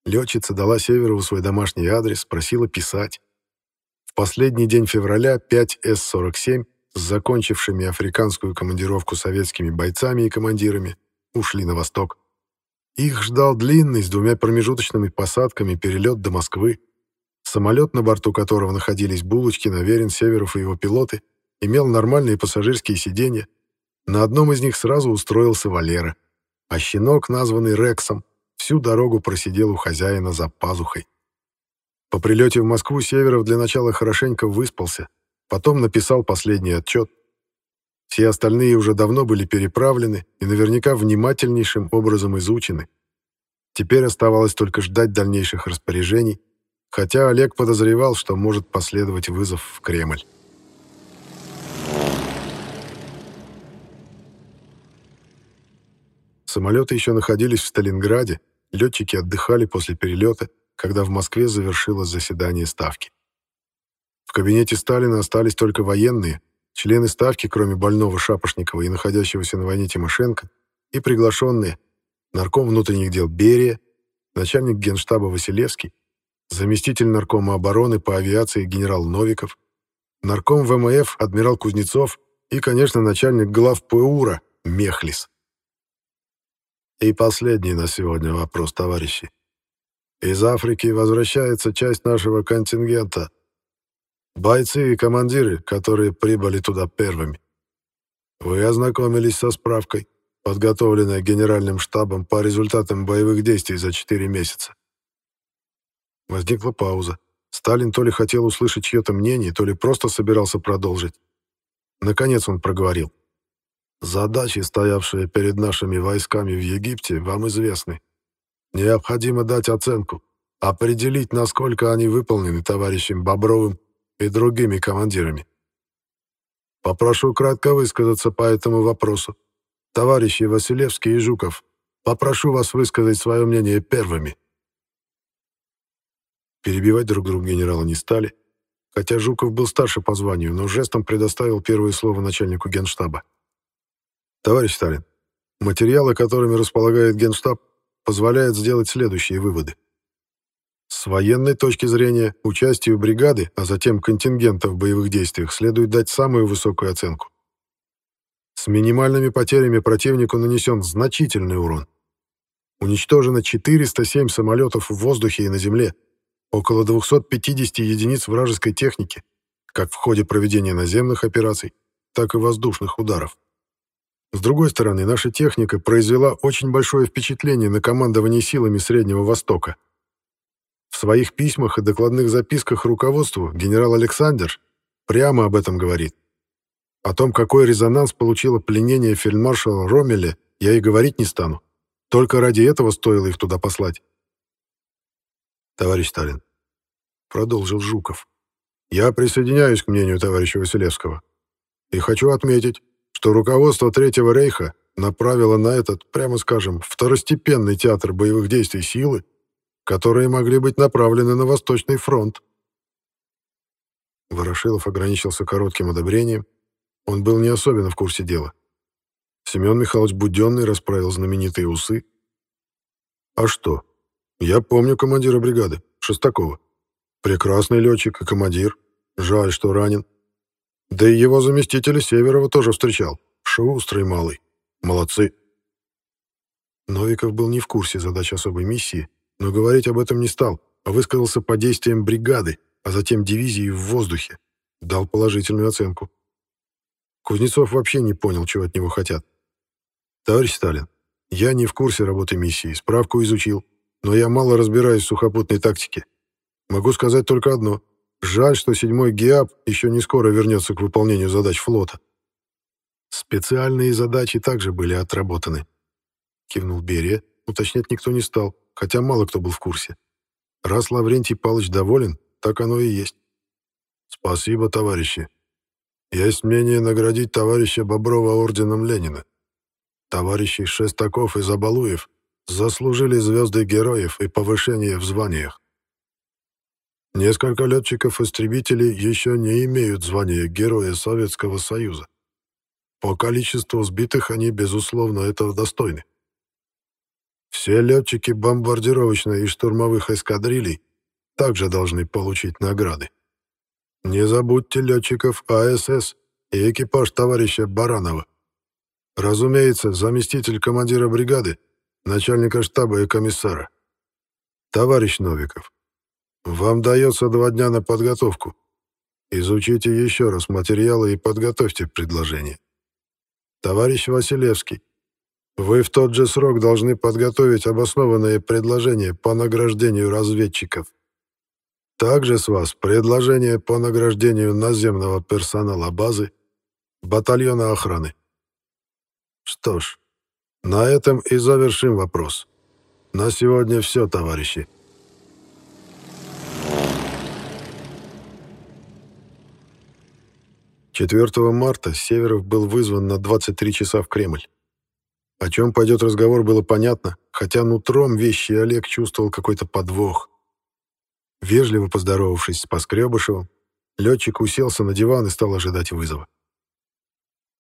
Летчица дала Северову свой домашний адрес, просила писать. В последний день февраля 5 С-47 с закончившими африканскую командировку советскими бойцами и командирами ушли на восток. Их ждал длинный, с двумя промежуточными посадками, перелет до Москвы. Самолет, на борту которого находились Булочкин, Аверин, Северов и его пилоты, имел нормальные пассажирские сиденья. На одном из них сразу устроился Валера. А щенок, названный Рексом, всю дорогу просидел у хозяина за пазухой. По прилете в Москву Северов для начала хорошенько выспался, потом написал последний отчет, все остальные уже давно были переправлены и наверняка внимательнейшим образом изучены. Теперь оставалось только ждать дальнейших распоряжений, хотя Олег подозревал, что может последовать вызов в Кремль. Самолеты еще находились в Сталинграде, летчики отдыхали после перелета, когда в Москве завершилось заседание Ставки. В кабинете Сталина остались только военные, члены Ставки, кроме больного Шапошникова и находящегося на войне Тимошенко, и приглашенные нарком внутренних дел Берия, начальник генштаба Василевский, заместитель наркома обороны по авиации генерал Новиков, нарком ВМФ адмирал Кузнецов и, конечно, начальник глав ПУРа Мехлис. И последний на сегодня вопрос, товарищи. Из Африки возвращается часть нашего контингента — Бойцы и командиры, которые прибыли туда первыми. Вы ознакомились со справкой, подготовленной Генеральным штабом по результатам боевых действий за 4 месяца. Возникла пауза. Сталин то ли хотел услышать чье-то мнение, то ли просто собирался продолжить. Наконец он проговорил. «Задачи, стоявшие перед нашими войсками в Египте, вам известны. Необходимо дать оценку, определить, насколько они выполнены товарищем Бобровым и другими командирами. Попрошу кратко высказаться по этому вопросу. Товарищи Василевский и Жуков, попрошу вас высказать свое мнение первыми. Перебивать друг друга генерала не стали, хотя Жуков был старше по званию, но жестом предоставил первое слово начальнику генштаба. Товарищ Сталин, материалы, которыми располагает генштаб, позволяют сделать следующие выводы. С военной точки зрения, участию бригады, а затем контингента в боевых действиях следует дать самую высокую оценку. С минимальными потерями противнику нанесен значительный урон. Уничтожено 407 самолетов в воздухе и на земле, около 250 единиц вражеской техники, как в ходе проведения наземных операций, так и воздушных ударов. С другой стороны, наша техника произвела очень большое впечатление на командование силами Среднего Востока – в своих письмах и докладных записках руководству генерал Александр прямо об этом говорит. О том, какой резонанс получило пленение фельдмаршала Ромеля, я и говорить не стану. Только ради этого стоило их туда послать. Товарищ Сталин, продолжил Жуков, я присоединяюсь к мнению товарища Василевского и хочу отметить, что руководство Третьего Рейха направило на этот, прямо скажем, второстепенный театр боевых действий силы, которые могли быть направлены на Восточный фронт. Ворошилов ограничился коротким одобрением. Он был не особенно в курсе дела. Семен Михайлович Буденный расправил знаменитые усы. «А что? Я помню командира бригады, Шестакова. Прекрасный летчик и командир. Жаль, что ранен. Да и его заместителя Северова тоже встречал. Шустрый малый. Молодцы». Новиков был не в курсе задач особой миссии, но говорить об этом не стал, а высказался по действиям бригады, а затем дивизии в воздухе. Дал положительную оценку. Кузнецов вообще не понял, чего от него хотят. «Товарищ Сталин, я не в курсе работы миссии, справку изучил, но я мало разбираюсь в сухопутной тактике. Могу сказать только одно. Жаль, что седьмой ГИАП еще не скоро вернется к выполнению задач флота. Специальные задачи также были отработаны. Кивнул Берия, уточнять никто не стал хотя мало кто был в курсе. Раз Лаврентий Павлович доволен, так оно и есть. Спасибо, товарищи. Есть мнение наградить товарища Боброва орденом Ленина. товарищи Шестаков и Забалуев заслужили звезды героев и повышение в званиях. Несколько летчиков-истребителей еще не имеют звания Героя Советского Союза. По количеству сбитых они, безусловно, этого достойны. Все летчики бомбардировочной и штурмовых эскадрилей также должны получить награды. Не забудьте летчиков АСС и экипаж товарища Баранова. Разумеется, заместитель командира бригады, начальника штаба и комиссара. Товарищ Новиков, вам дается два дня на подготовку. Изучите еще раз материалы и подготовьте предложение. Товарищ Василевский, вы в тот же срок должны подготовить обоснованное предложение по награждению разведчиков. Также с вас предложение по награждению наземного персонала базы, батальона охраны. Что ж, на этом и завершим вопрос. На сегодня все, товарищи. 4 марта Северов был вызван на 23 часа в Кремль. О чем пойдет разговор, было понятно, хотя нутром вещи Олег чувствовал какой-то подвох. Вежливо поздоровавшись с Поскребышевым, летчик уселся на диван и стал ожидать вызова.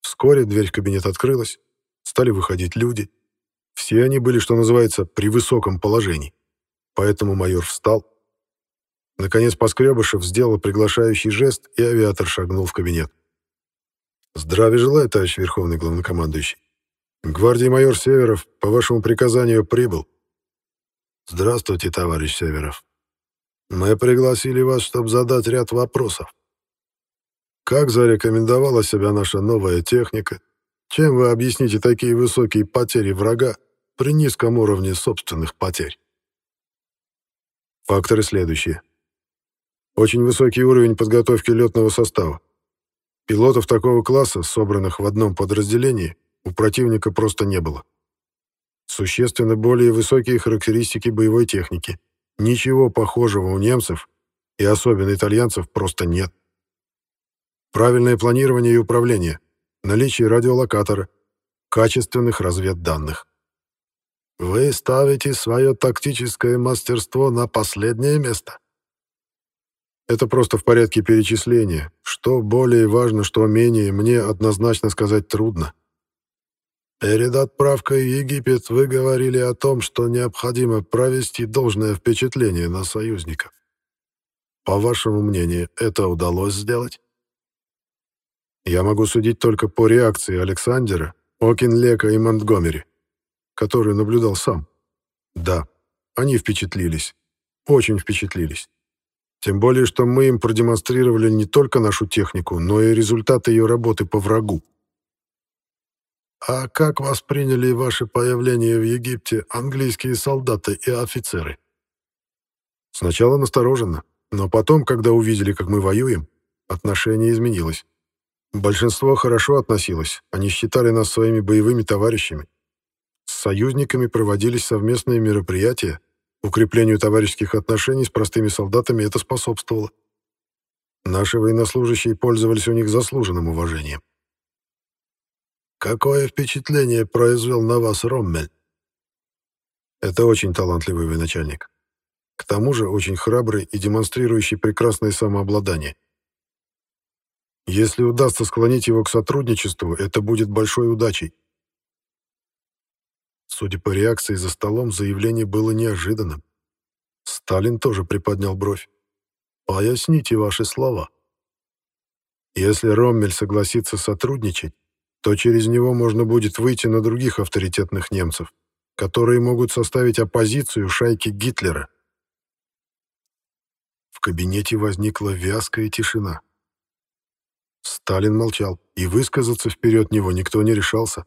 Вскоре дверь в кабинет открылась, стали выходить люди. Все они были, что называется, при высоком положении. Поэтому майор встал. Наконец Поскребышев сделал приглашающий жест, и авиатор шагнул в кабинет. Здравия желаю, товарищ Верховный Главнокомандующий. Гвардии майор Северов по вашему приказанию прибыл. Здравствуйте, товарищ Северов. Мы пригласили вас, чтобы задать ряд вопросов. Как зарекомендовала себя наша новая техника? Чем вы объясните такие высокие потери врага при низком уровне собственных потерь? Факторы следующие. Очень высокий уровень подготовки летного состава. Пилотов такого класса, собранных в одном подразделении, у противника просто не было. Существенно более высокие характеристики боевой техники. Ничего похожего у немцев, и особенно итальянцев, просто нет. Правильное планирование и управление, наличие радиолокатора, качественных разведданных. Вы ставите свое тактическое мастерство на последнее место? Это просто в порядке перечисления. Что более важно, что менее, мне однозначно сказать трудно. Перед отправкой в Египет вы говорили о том, что необходимо провести должное впечатление на союзников. По вашему мнению, это удалось сделать? Я могу судить только по реакции Александра, Окинлека и Монтгомери, которую наблюдал сам. Да, они впечатлились. Очень впечатлились. Тем более, что мы им продемонстрировали не только нашу технику, но и результаты ее работы по врагу. А как восприняли ваше появление в Египте английские солдаты и офицеры? Сначала настороженно, но потом, когда увидели, как мы воюем, отношение изменилось. Большинство хорошо относилось, они считали нас своими боевыми товарищами. С союзниками проводились совместные мероприятия, Укреплению товарищеских отношений с простыми солдатами это способствовало. Наши военнослужащие пользовались у них заслуженным уважением. Какое впечатление произвел на вас Роммель? Это очень талантливый военачальник. К тому же очень храбрый и демонстрирующий прекрасное самообладание. Если удастся склонить его к сотрудничеству, это будет большой удачей. Судя по реакции за столом, заявление было неожиданным. Сталин тоже приподнял бровь. «Поясните ваши слова». Если Роммель согласится сотрудничать, то через него можно будет выйти на других авторитетных немцев, которые могут составить оппозицию шайке Гитлера. В кабинете возникла вязкая тишина. Сталин молчал, и высказаться вперед него никто не решался.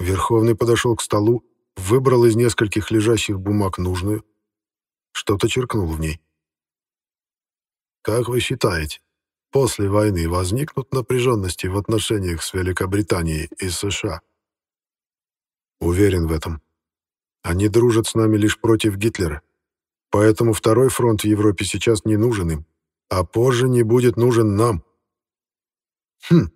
Верховный подошел к столу, выбрал из нескольких лежащих бумаг нужную, что-то черкнул в ней. «Как вы считаете, после войны возникнут напряженности в отношениях с Великобританией и США?» «Уверен в этом. Они дружат с нами лишь против Гитлера, поэтому второй фронт в Европе сейчас не нужен им, а позже не будет нужен нам». «Хм,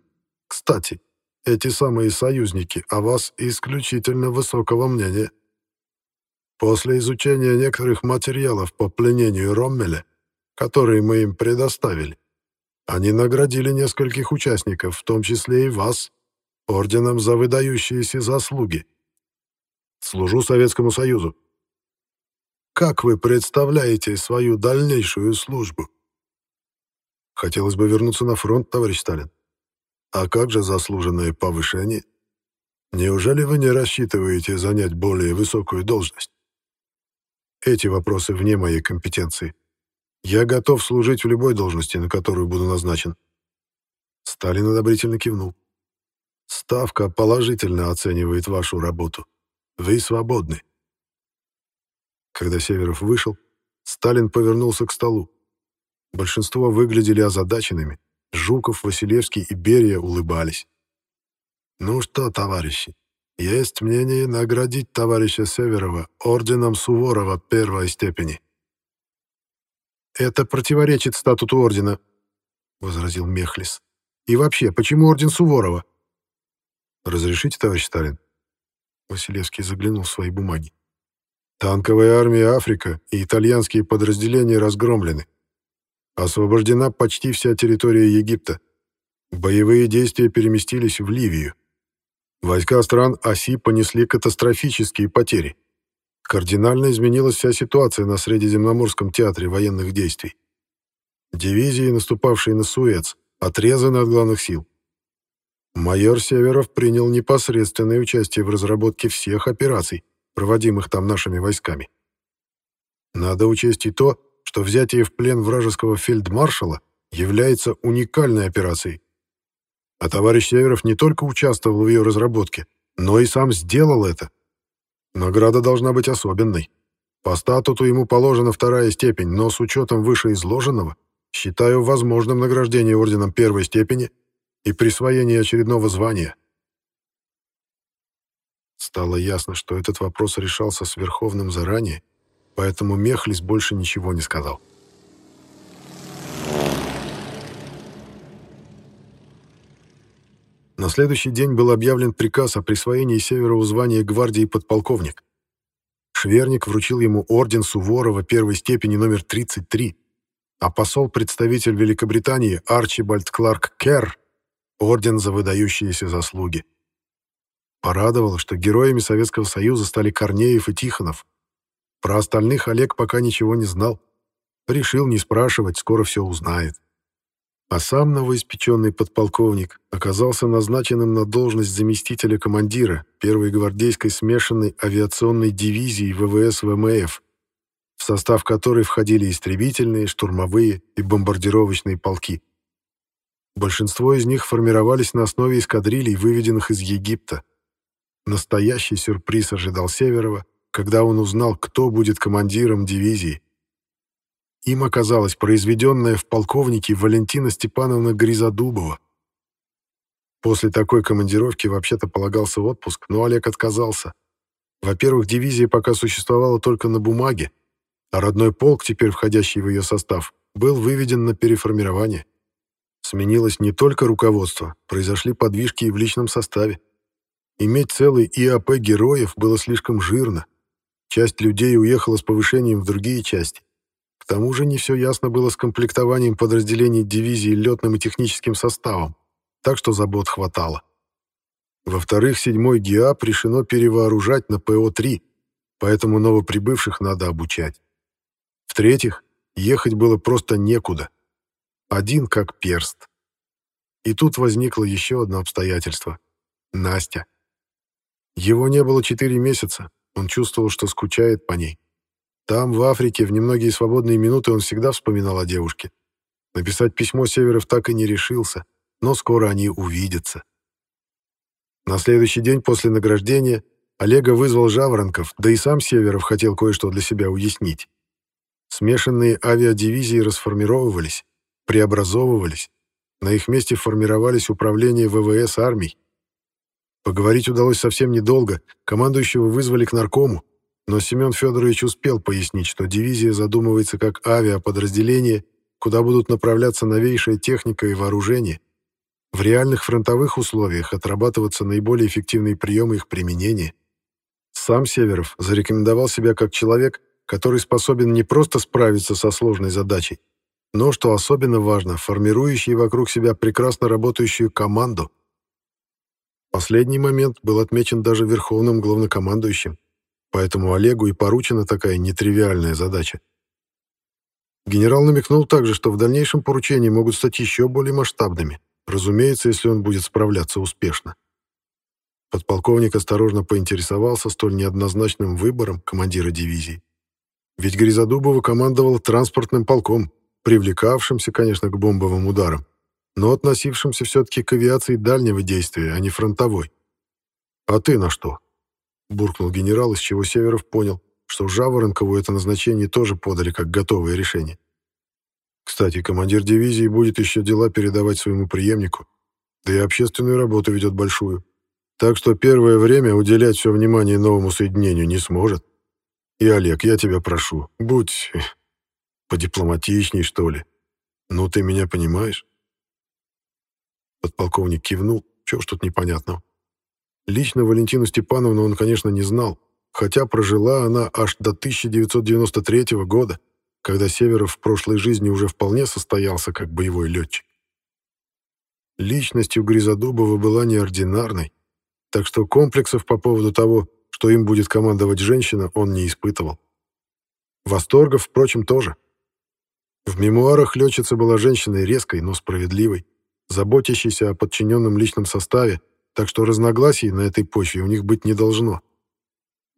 кстати, эти самые союзники о вас исключительно высокого мнения. После изучения некоторых материалов по пленению Роммеля, которые мы им предоставили, они наградили нескольких участников, в том числе и вас, орденом за выдающиеся заслуги. Служу Советскому Союзу. Как вы представляете свою дальнейшую службу? Хотелось бы вернуться на фронт, товарищ Сталин. А как же заслуженное повышение? Неужели вы не рассчитываете занять более высокую должность? Эти вопросы вне моей компетенции. Я готов служить в любой должности, на которую буду назначен. Сталин одобрительно кивнул. Ставка положительно оценивает вашу работу. Вы свободны. Когда Северов вышел, Сталин повернулся к столу. Большинство выглядели озадаченными. Жуков, Василевский и Берия улыбались. «Ну что, товарищи, есть мнение наградить товарища Северова орденом Суворова первой степени». «Это противоречит статуту ордена», — возразил Мехлис. «И вообще, почему орден Суворова?» «Разрешите, товарищ Сталин?» Василевский заглянул в свои бумаги. «Танковая армия Африка и итальянские подразделения разгромлены. Освобождена почти вся территория Египта. Боевые действия переместились в Ливию. Войска стран оси понесли катастрофические потери кардинально изменилась вся ситуация на Средиземноморском театре военных действий. Дивизии, наступавшие на Суэц, отрезаны от главных сил. Майор Северов принял непосредственное участие в разработке всех операций, проводимых там нашими войсками. Надо учесть и то, что взятие в плен вражеского фельдмаршала является уникальной операцией. А товарищ Северов не только участвовал в ее разработке, но и сам сделал это – Награда должна быть особенной. По статуту ему положена вторая степень, но с учетом вышеизложенного считаю возможным награждение орденом первой степени и присвоение очередного звания. Стало ясно, что этот вопрос решался с Верховным заранее, поэтому Мехлис больше ничего не сказал. На следующий день был объявлен приказ о присвоении Северову звания гвардии подполковник. Шверник вручил ему орден Суворова первой степени номер 33, а посол-представитель Великобритании Арчибальд Кларк Керр — орден за выдающиеся заслуги. Порадовало, что героями Советского Союза стали Корнеев и Тихонов. Про остальных Олег пока ничего не знал. Решил не спрашивать, скоро все узнает а сам новоиспеченный подполковник оказался назначенным на должность заместителя командира первой гвардейской смешанной авиационной дивизии ВВС ВМФ, в состав которой входили истребительные, штурмовые и бомбардировочные полки. Большинство из них формировались на основе эскадрилей, выведенных из Египта. Настоящий сюрприз ожидал Северова, когда он узнал, кто будет командиром дивизии. Им оказалась произведенная в полковнике Валентина Степановна Гризодубова. После такой командировки вообще-то полагался отпуск, но Олег отказался. Во-первых, дивизия пока существовала только на бумаге, а родной полк, теперь входящий в ее состав, был выведен на переформирование. Сменилось не только руководство, произошли подвижки и в личном составе. Иметь целый ИАП героев было слишком жирно. Часть людей уехала с повышением в другие части. К тому же не все ясно было с комплектованием подразделений дивизии летным и техническим составом, так что забот хватало. Во-вторых, седьмой ГИАП решено перевооружать на ПО-3, поэтому новоприбывших надо обучать. В-третьих, ехать было просто некуда. Один как перст. И тут возникло еще одно обстоятельство. Настя. Его не было четыре месяца, он чувствовал, что скучает по ней. Там, в Африке, в немногие свободные минуты он всегда вспоминал о девушке. Написать письмо Северов так и не решился, но скоро они увидятся. На следующий день после награждения Олега вызвал Жаворонков, да и сам Северов хотел кое-что для себя уяснить. Смешанные авиадивизии расформировывались, преобразовывались, на их месте формировались управления ВВС армий. Поговорить удалось совсем недолго, командующего вызвали к наркому, но Семен Федорович успел пояснить, что дивизия задумывается как авиаподразделение, куда будут направляться новейшая техника и вооружение. в реальных фронтовых условиях отрабатываться наиболее эффективные приемы их применения. Сам Северов зарекомендовал себя как человек, который способен не просто справиться со сложной задачей, но, что особенно важно, формирующий вокруг себя прекрасно работающую команду. Последний момент был отмечен даже верховным главнокомандующим, поэтому Олегу и поручена такая нетривиальная задача. Генерал намекнул также, что в дальнейшем поручения могут стать еще более масштабными, разумеется, если он будет справляться успешно. Подполковник осторожно поинтересовался столь неоднозначным выбором командира дивизии. Ведь Гризодубова командовал транспортным полком, привлекавшимся, конечно, к бомбовым ударам, но относившимся все-таки к авиации дальнего действия, а не фронтовой. «А ты на что?» — буркнул генерал, из чего Северов понял, что Жаворонкову это назначение тоже подали как готовое решение. Кстати, командир дивизии будет еще дела передавать своему преемнику, да и общественную работу ведет большую. Так что первое время уделять все внимание новому соединению не сможет. И, Олег, я тебя прошу, будь подипломатичней, что ли. Ну, ты меня понимаешь?» Подполковник кивнул, чего ж тут непонятного. Лично Валентину Степановну он, конечно, не знал, хотя прожила она аж до 1993 года, когда Северов в прошлой жизни уже вполне состоялся как боевой летчик. Личностью Гризодубова была неординарной, так что комплексов по поводу того, что им будет командовать женщина, он не испытывал. Восторгов, впрочем, тоже. В мемуарах летчица была женщиной резкой, но справедливой, заботящейся о подчиненном личном составе, так что разногласий на этой почве у них быть не должно.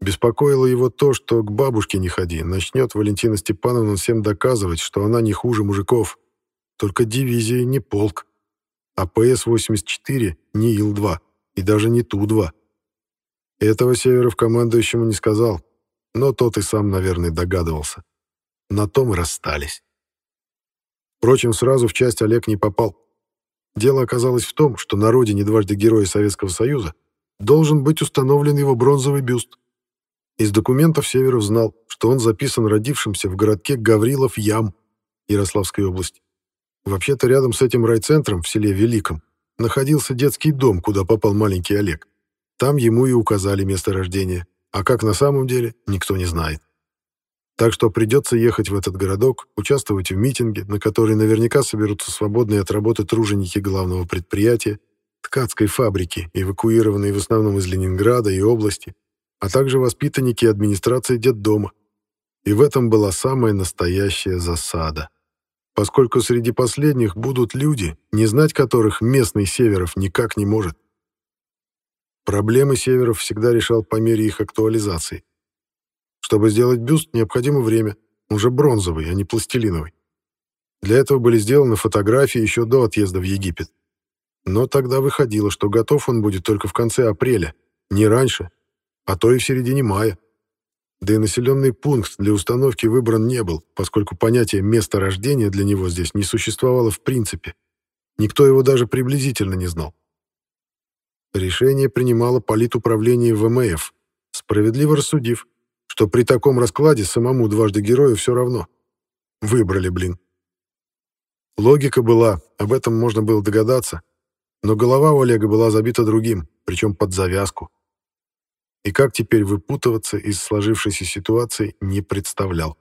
Беспокоило его то, что к бабушке не ходи, начнет Валентина Степановна всем доказывать, что она не хуже мужиков. Только дивизия не полк, а ПС-84 не Ил-2 и даже не Ту-2. Этого Северов командующему не сказал, но тот и сам, наверное, догадывался. На том и расстались. Впрочем, сразу в часть Олег не попал. Дело оказалось в том, что на родине дважды Героя Советского Союза должен быть установлен его бронзовый бюст. Из документов Северов знал, что он записан родившимся в городке Гаврилов-Ям Ярославской области. Вообще-то рядом с этим райцентром в селе Великом находился детский дом, куда попал маленький Олег. Там ему и указали место рождения, а как на самом деле, никто не знает. Так что придется ехать в этот городок, участвовать в митинге, на который наверняка соберутся свободные от работы труженики главного предприятия, ткацкой фабрики, эвакуированные в основном из Ленинграда и области, а также воспитанники администрации детдома. И в этом была самая настоящая засада. Поскольку среди последних будут люди, не знать которых местный Северов никак не может. Проблемы Северов всегда решал по мере их актуализации. Чтобы сделать бюст, необходимо время, уже бронзовый, а не пластилиновый. Для этого были сделаны фотографии еще до отъезда в Египет. Но тогда выходило, что готов он будет только в конце апреля, не раньше, а то и в середине мая. Да и населенный пункт для установки выбран не был, поскольку понятие «место рождения» для него здесь не существовало в принципе. Никто его даже приблизительно не знал. Решение принимало политуправление ВМФ, справедливо рассудив, что при таком раскладе самому дважды герою все равно. Выбрали, блин. Логика была, об этом можно было догадаться, но голова у Олега была забита другим, причем под завязку и как теперь выпутываться из сложившейся ситуации не представлял.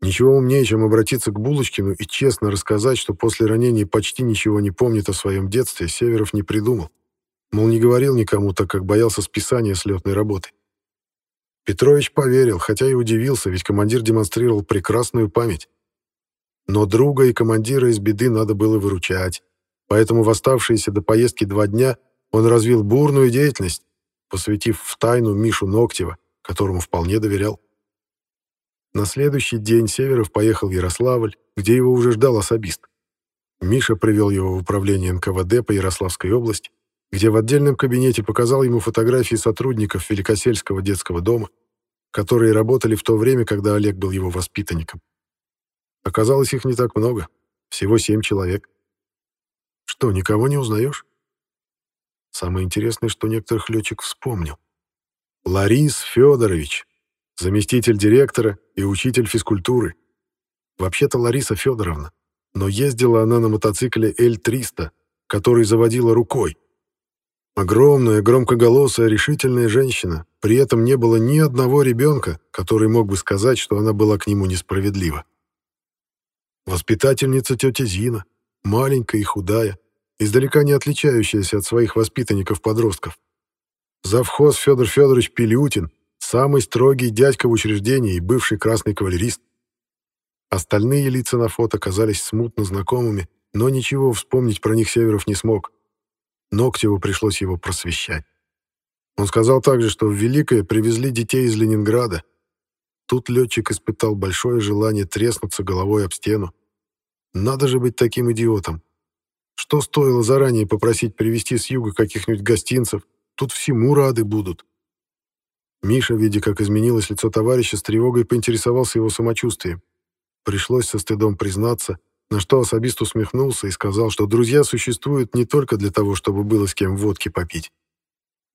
Ничего умнее, чем обратиться к Булочкину и честно рассказать, что после ранения почти ничего не помнит о своем детстве, Северов не придумал. Мол, не говорил никому, так как боялся списания с летной работы. Петрович поверил, хотя и удивился, ведь командир демонстрировал прекрасную память. Но друга и командира из беды надо было выручать, поэтому в оставшиеся до поездки два дня он развил бурную деятельность, посвятив в тайну Мишу Ноктева, которому вполне доверял. На следующий день Северов поехал в Ярославль, где его уже ждал особист. Миша привел его в управление НКВД по Ярославской области, где в отдельном кабинете показал ему фотографии сотрудников Великосельского детского дома, которые работали в то время, когда Олег был его воспитанником. Оказалось, их не так много, всего семь человек. Что, никого не узнаешь? Самое интересное, что некоторых летчик вспомнил. Ларис Федорович, заместитель директора и учитель физкультуры. Вообще-то Лариса Федоровна, но ездила она на мотоцикле Л-300, который заводила рукой. Огромная, громкоголосая, решительная женщина, при этом не было ни одного ребенка, который мог бы сказать, что она была к нему несправедлива. Воспитательница тетя Зина, маленькая и худая, издалека не отличающаяся от своих воспитанников-подростков. Завхоз Федор Федорович Пилютин, самый строгий дядька в учреждении и бывший красный кавалерист. Остальные лица на фото казались смутно знакомыми, но ничего вспомнить про них Северов не смог. Ногтеву пришлось его просвещать. Он сказал также, что в Великое привезли детей из Ленинграда. Тут летчик испытал большое желание треснуться головой об стену. Надо же быть таким идиотом. Что стоило заранее попросить привезти с юга каких-нибудь гостинцев? Тут всему рады будут. Миша, видя, как изменилось лицо товарища, с тревогой поинтересовался его самочувствием. Пришлось со стыдом признаться, на что особист усмехнулся и сказал, что друзья существуют не только для того, чтобы было с кем водки попить.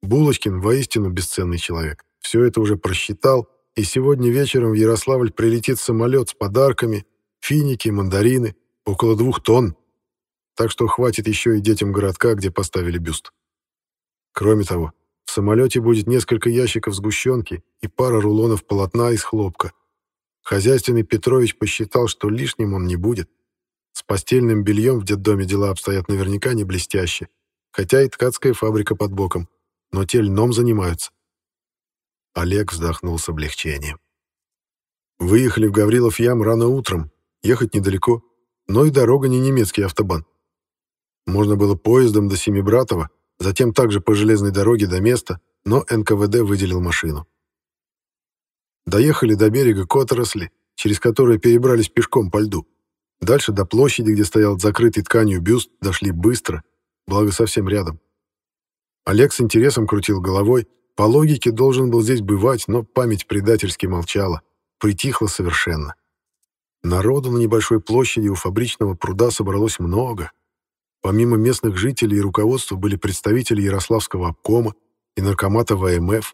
Булочкин воистину бесценный человек. Все это уже просчитал, и сегодня вечером в Ярославль прилетит самолет с подарками, финики, мандарины, около двух тонн. Так что хватит еще и детям городка, где поставили бюст. Кроме того, в самолете будет несколько ящиков сгущенки и пара рулонов полотна из хлопка. Хозяйственный Петрович посчитал, что лишним он не будет. С постельным бельем в детдоме дела обстоят наверняка не блестяще, хотя и ткацкая фабрика под боком но те льном занимаются. Олег вздохнул с облегчением. Выехали в Гаврилов ям рано утром, ехать недалеко, но и дорога не немецкий автобан. Можно было поездом до Семибратова, затем также по железной дороге до места, но НКВД выделил машину. Доехали до берега Которосли, через который перебрались пешком по льду. Дальше до площади, где стоял закрытый тканью бюст, дошли быстро, благо совсем рядом. Олег с интересом крутил головой. По логике должен был здесь бывать, но память предательски молчала. Притихла совершенно. Народу на небольшой площади у фабричного пруда собралось много. Помимо местных жителей и руководства были представители Ярославского обкома и наркомата ВМФ.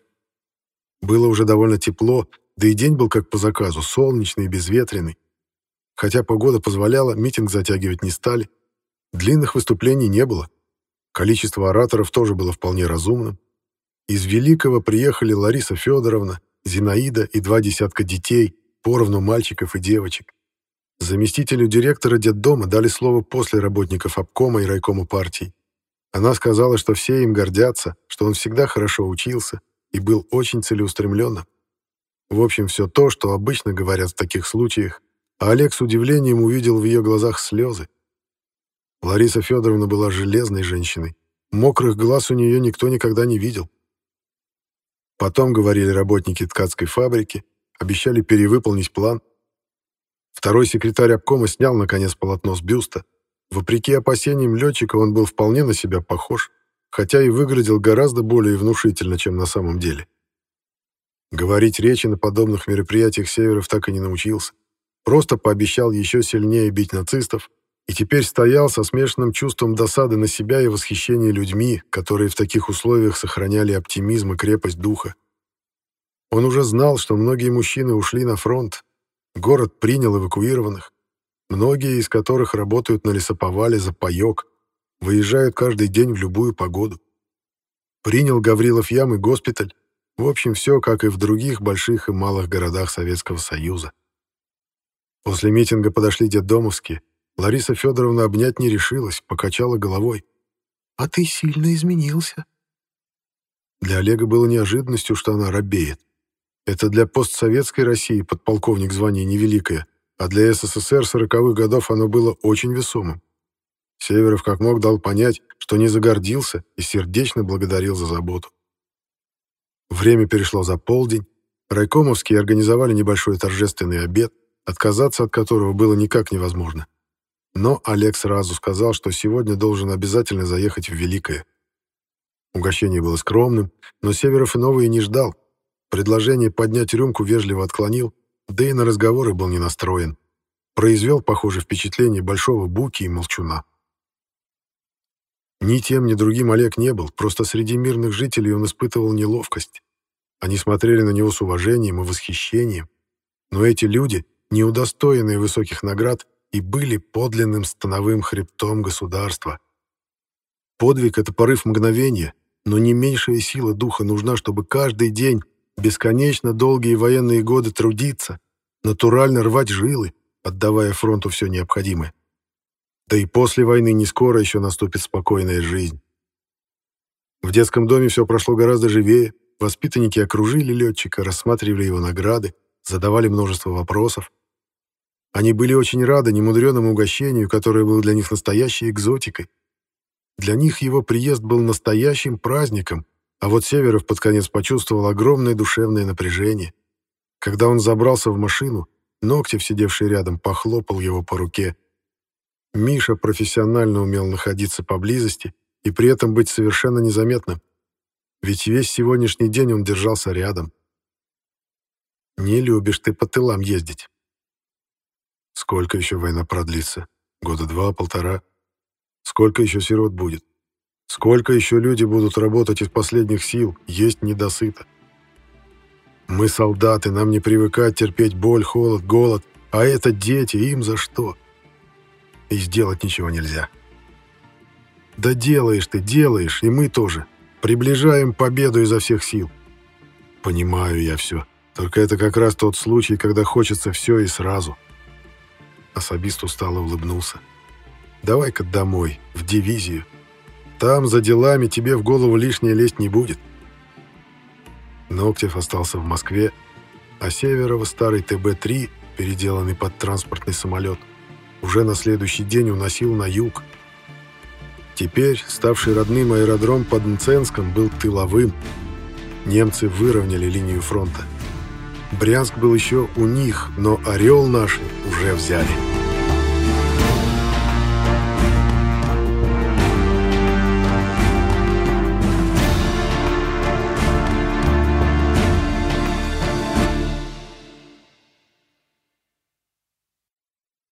Было уже довольно тепло, да и день был как по заказу, солнечный и безветренный. Хотя погода позволяла, митинг затягивать не стали. Длинных выступлений не было, Количество ораторов тоже было вполне разумным. Из Великого приехали Лариса Федоровна, Зинаида и два десятка детей, поровну мальчиков и девочек. Заместителю директора детдома дали слово после работников обкома и райкома партии. Она сказала, что все им гордятся, что он всегда хорошо учился и был очень целеустремленным. В общем, все то, что обычно говорят в таких случаях, а Олег с удивлением увидел в ее глазах слезы. Лариса Федоровна была железной женщиной. Мокрых глаз у нее никто никогда не видел. Потом говорили работники ткацкой фабрики, обещали перевыполнить план. Второй секретарь обкома снял, наконец, полотно с бюста. Вопреки опасениям летчика, он был вполне на себя похож, хотя и выглядел гораздо более внушительно, чем на самом деле. Говорить речи на подобных мероприятиях Северов так и не научился. Просто пообещал еще сильнее бить нацистов, и теперь стоял со смешанным чувством досады на себя и восхищения людьми, которые в таких условиях сохраняли оптимизм и крепость духа. Он уже знал, что многие мужчины ушли на фронт, город принял эвакуированных, многие из которых работают на лесоповале за паёк, выезжают каждый день в любую погоду. Принял Гаврилов Ям и госпиталь, в общем, все, как и в других больших и малых городах Советского Союза. После митинга подошли детдомовские, Лариса Федоровна обнять не решилась, покачала головой. «А ты сильно изменился». Для Олега было неожиданностью, что она робеет. Это для постсоветской России подполковник звание невеликое, а для СССР сороковых годов оно было очень весомым. Северов как мог дал понять, что не загордился и сердечно благодарил за заботу. Время перешло за полдень, райкомовские организовали небольшой торжественный обед, отказаться от которого было никак невозможно. Но Олег сразу сказал, что сегодня должен обязательно заехать в Великое. Угощение было скромным, но Северов и новые не ждал. Предложение поднять рюмку вежливо отклонил, да и на разговоры был не настроен. Произвел, похоже, впечатление большого буки и молчуна. Ни тем, ни другим Олег не был, просто среди мирных жителей он испытывал неловкость. Они смотрели на него с уважением и восхищением. Но эти люди, не удостоенные высоких наград, и были подлинным становым хребтом государства. Подвиг — это порыв мгновения, но не меньшая сила духа нужна, чтобы каждый день, бесконечно долгие военные годы трудиться, натурально рвать жилы, отдавая фронту все необходимое. Да и после войны не скоро еще наступит спокойная жизнь. В детском доме все прошло гораздо живее, воспитанники окружили летчика, рассматривали его награды, задавали множество вопросов. Они были очень рады немудреному угощению, которое было для них настоящей экзотикой. Для них его приезд был настоящим праздником, а вот Северов под конец почувствовал огромное душевное напряжение. Когда он забрался в машину, Ногтев, сидевший рядом, похлопал его по руке. Миша профессионально умел находиться поблизости и при этом быть совершенно незаметным. Ведь весь сегодняшний день он держался рядом. Не любишь ты по тылам ездить. Сколько еще война продлится? Года два-полтора? Сколько еще сирот будет? Сколько еще люди будут работать из последних сил, есть недосыто? Мы солдаты, нам не привыкать терпеть боль, холод, голод, а это дети, им за что? И сделать ничего нельзя. Да делаешь ты, делаешь, и мы тоже. Приближаем победу изо всех сил. Понимаю я все. Только это как раз тот случай, когда хочется все и сразу. Особист устало улыбнулся. Давай-ка домой, в дивизию. Там за делами тебе в голову лишнее лезть не будет. Ногтев остался в Москве, а Северова старый ТБ-3, переделанный под транспортный самолет, уже на следующий день уносил на юг. Теперь ставший родным аэродром под Мценском был тыловым. Немцы выровняли линию фронта. Брянск был еще у них, но «Орел» наши уже взяли.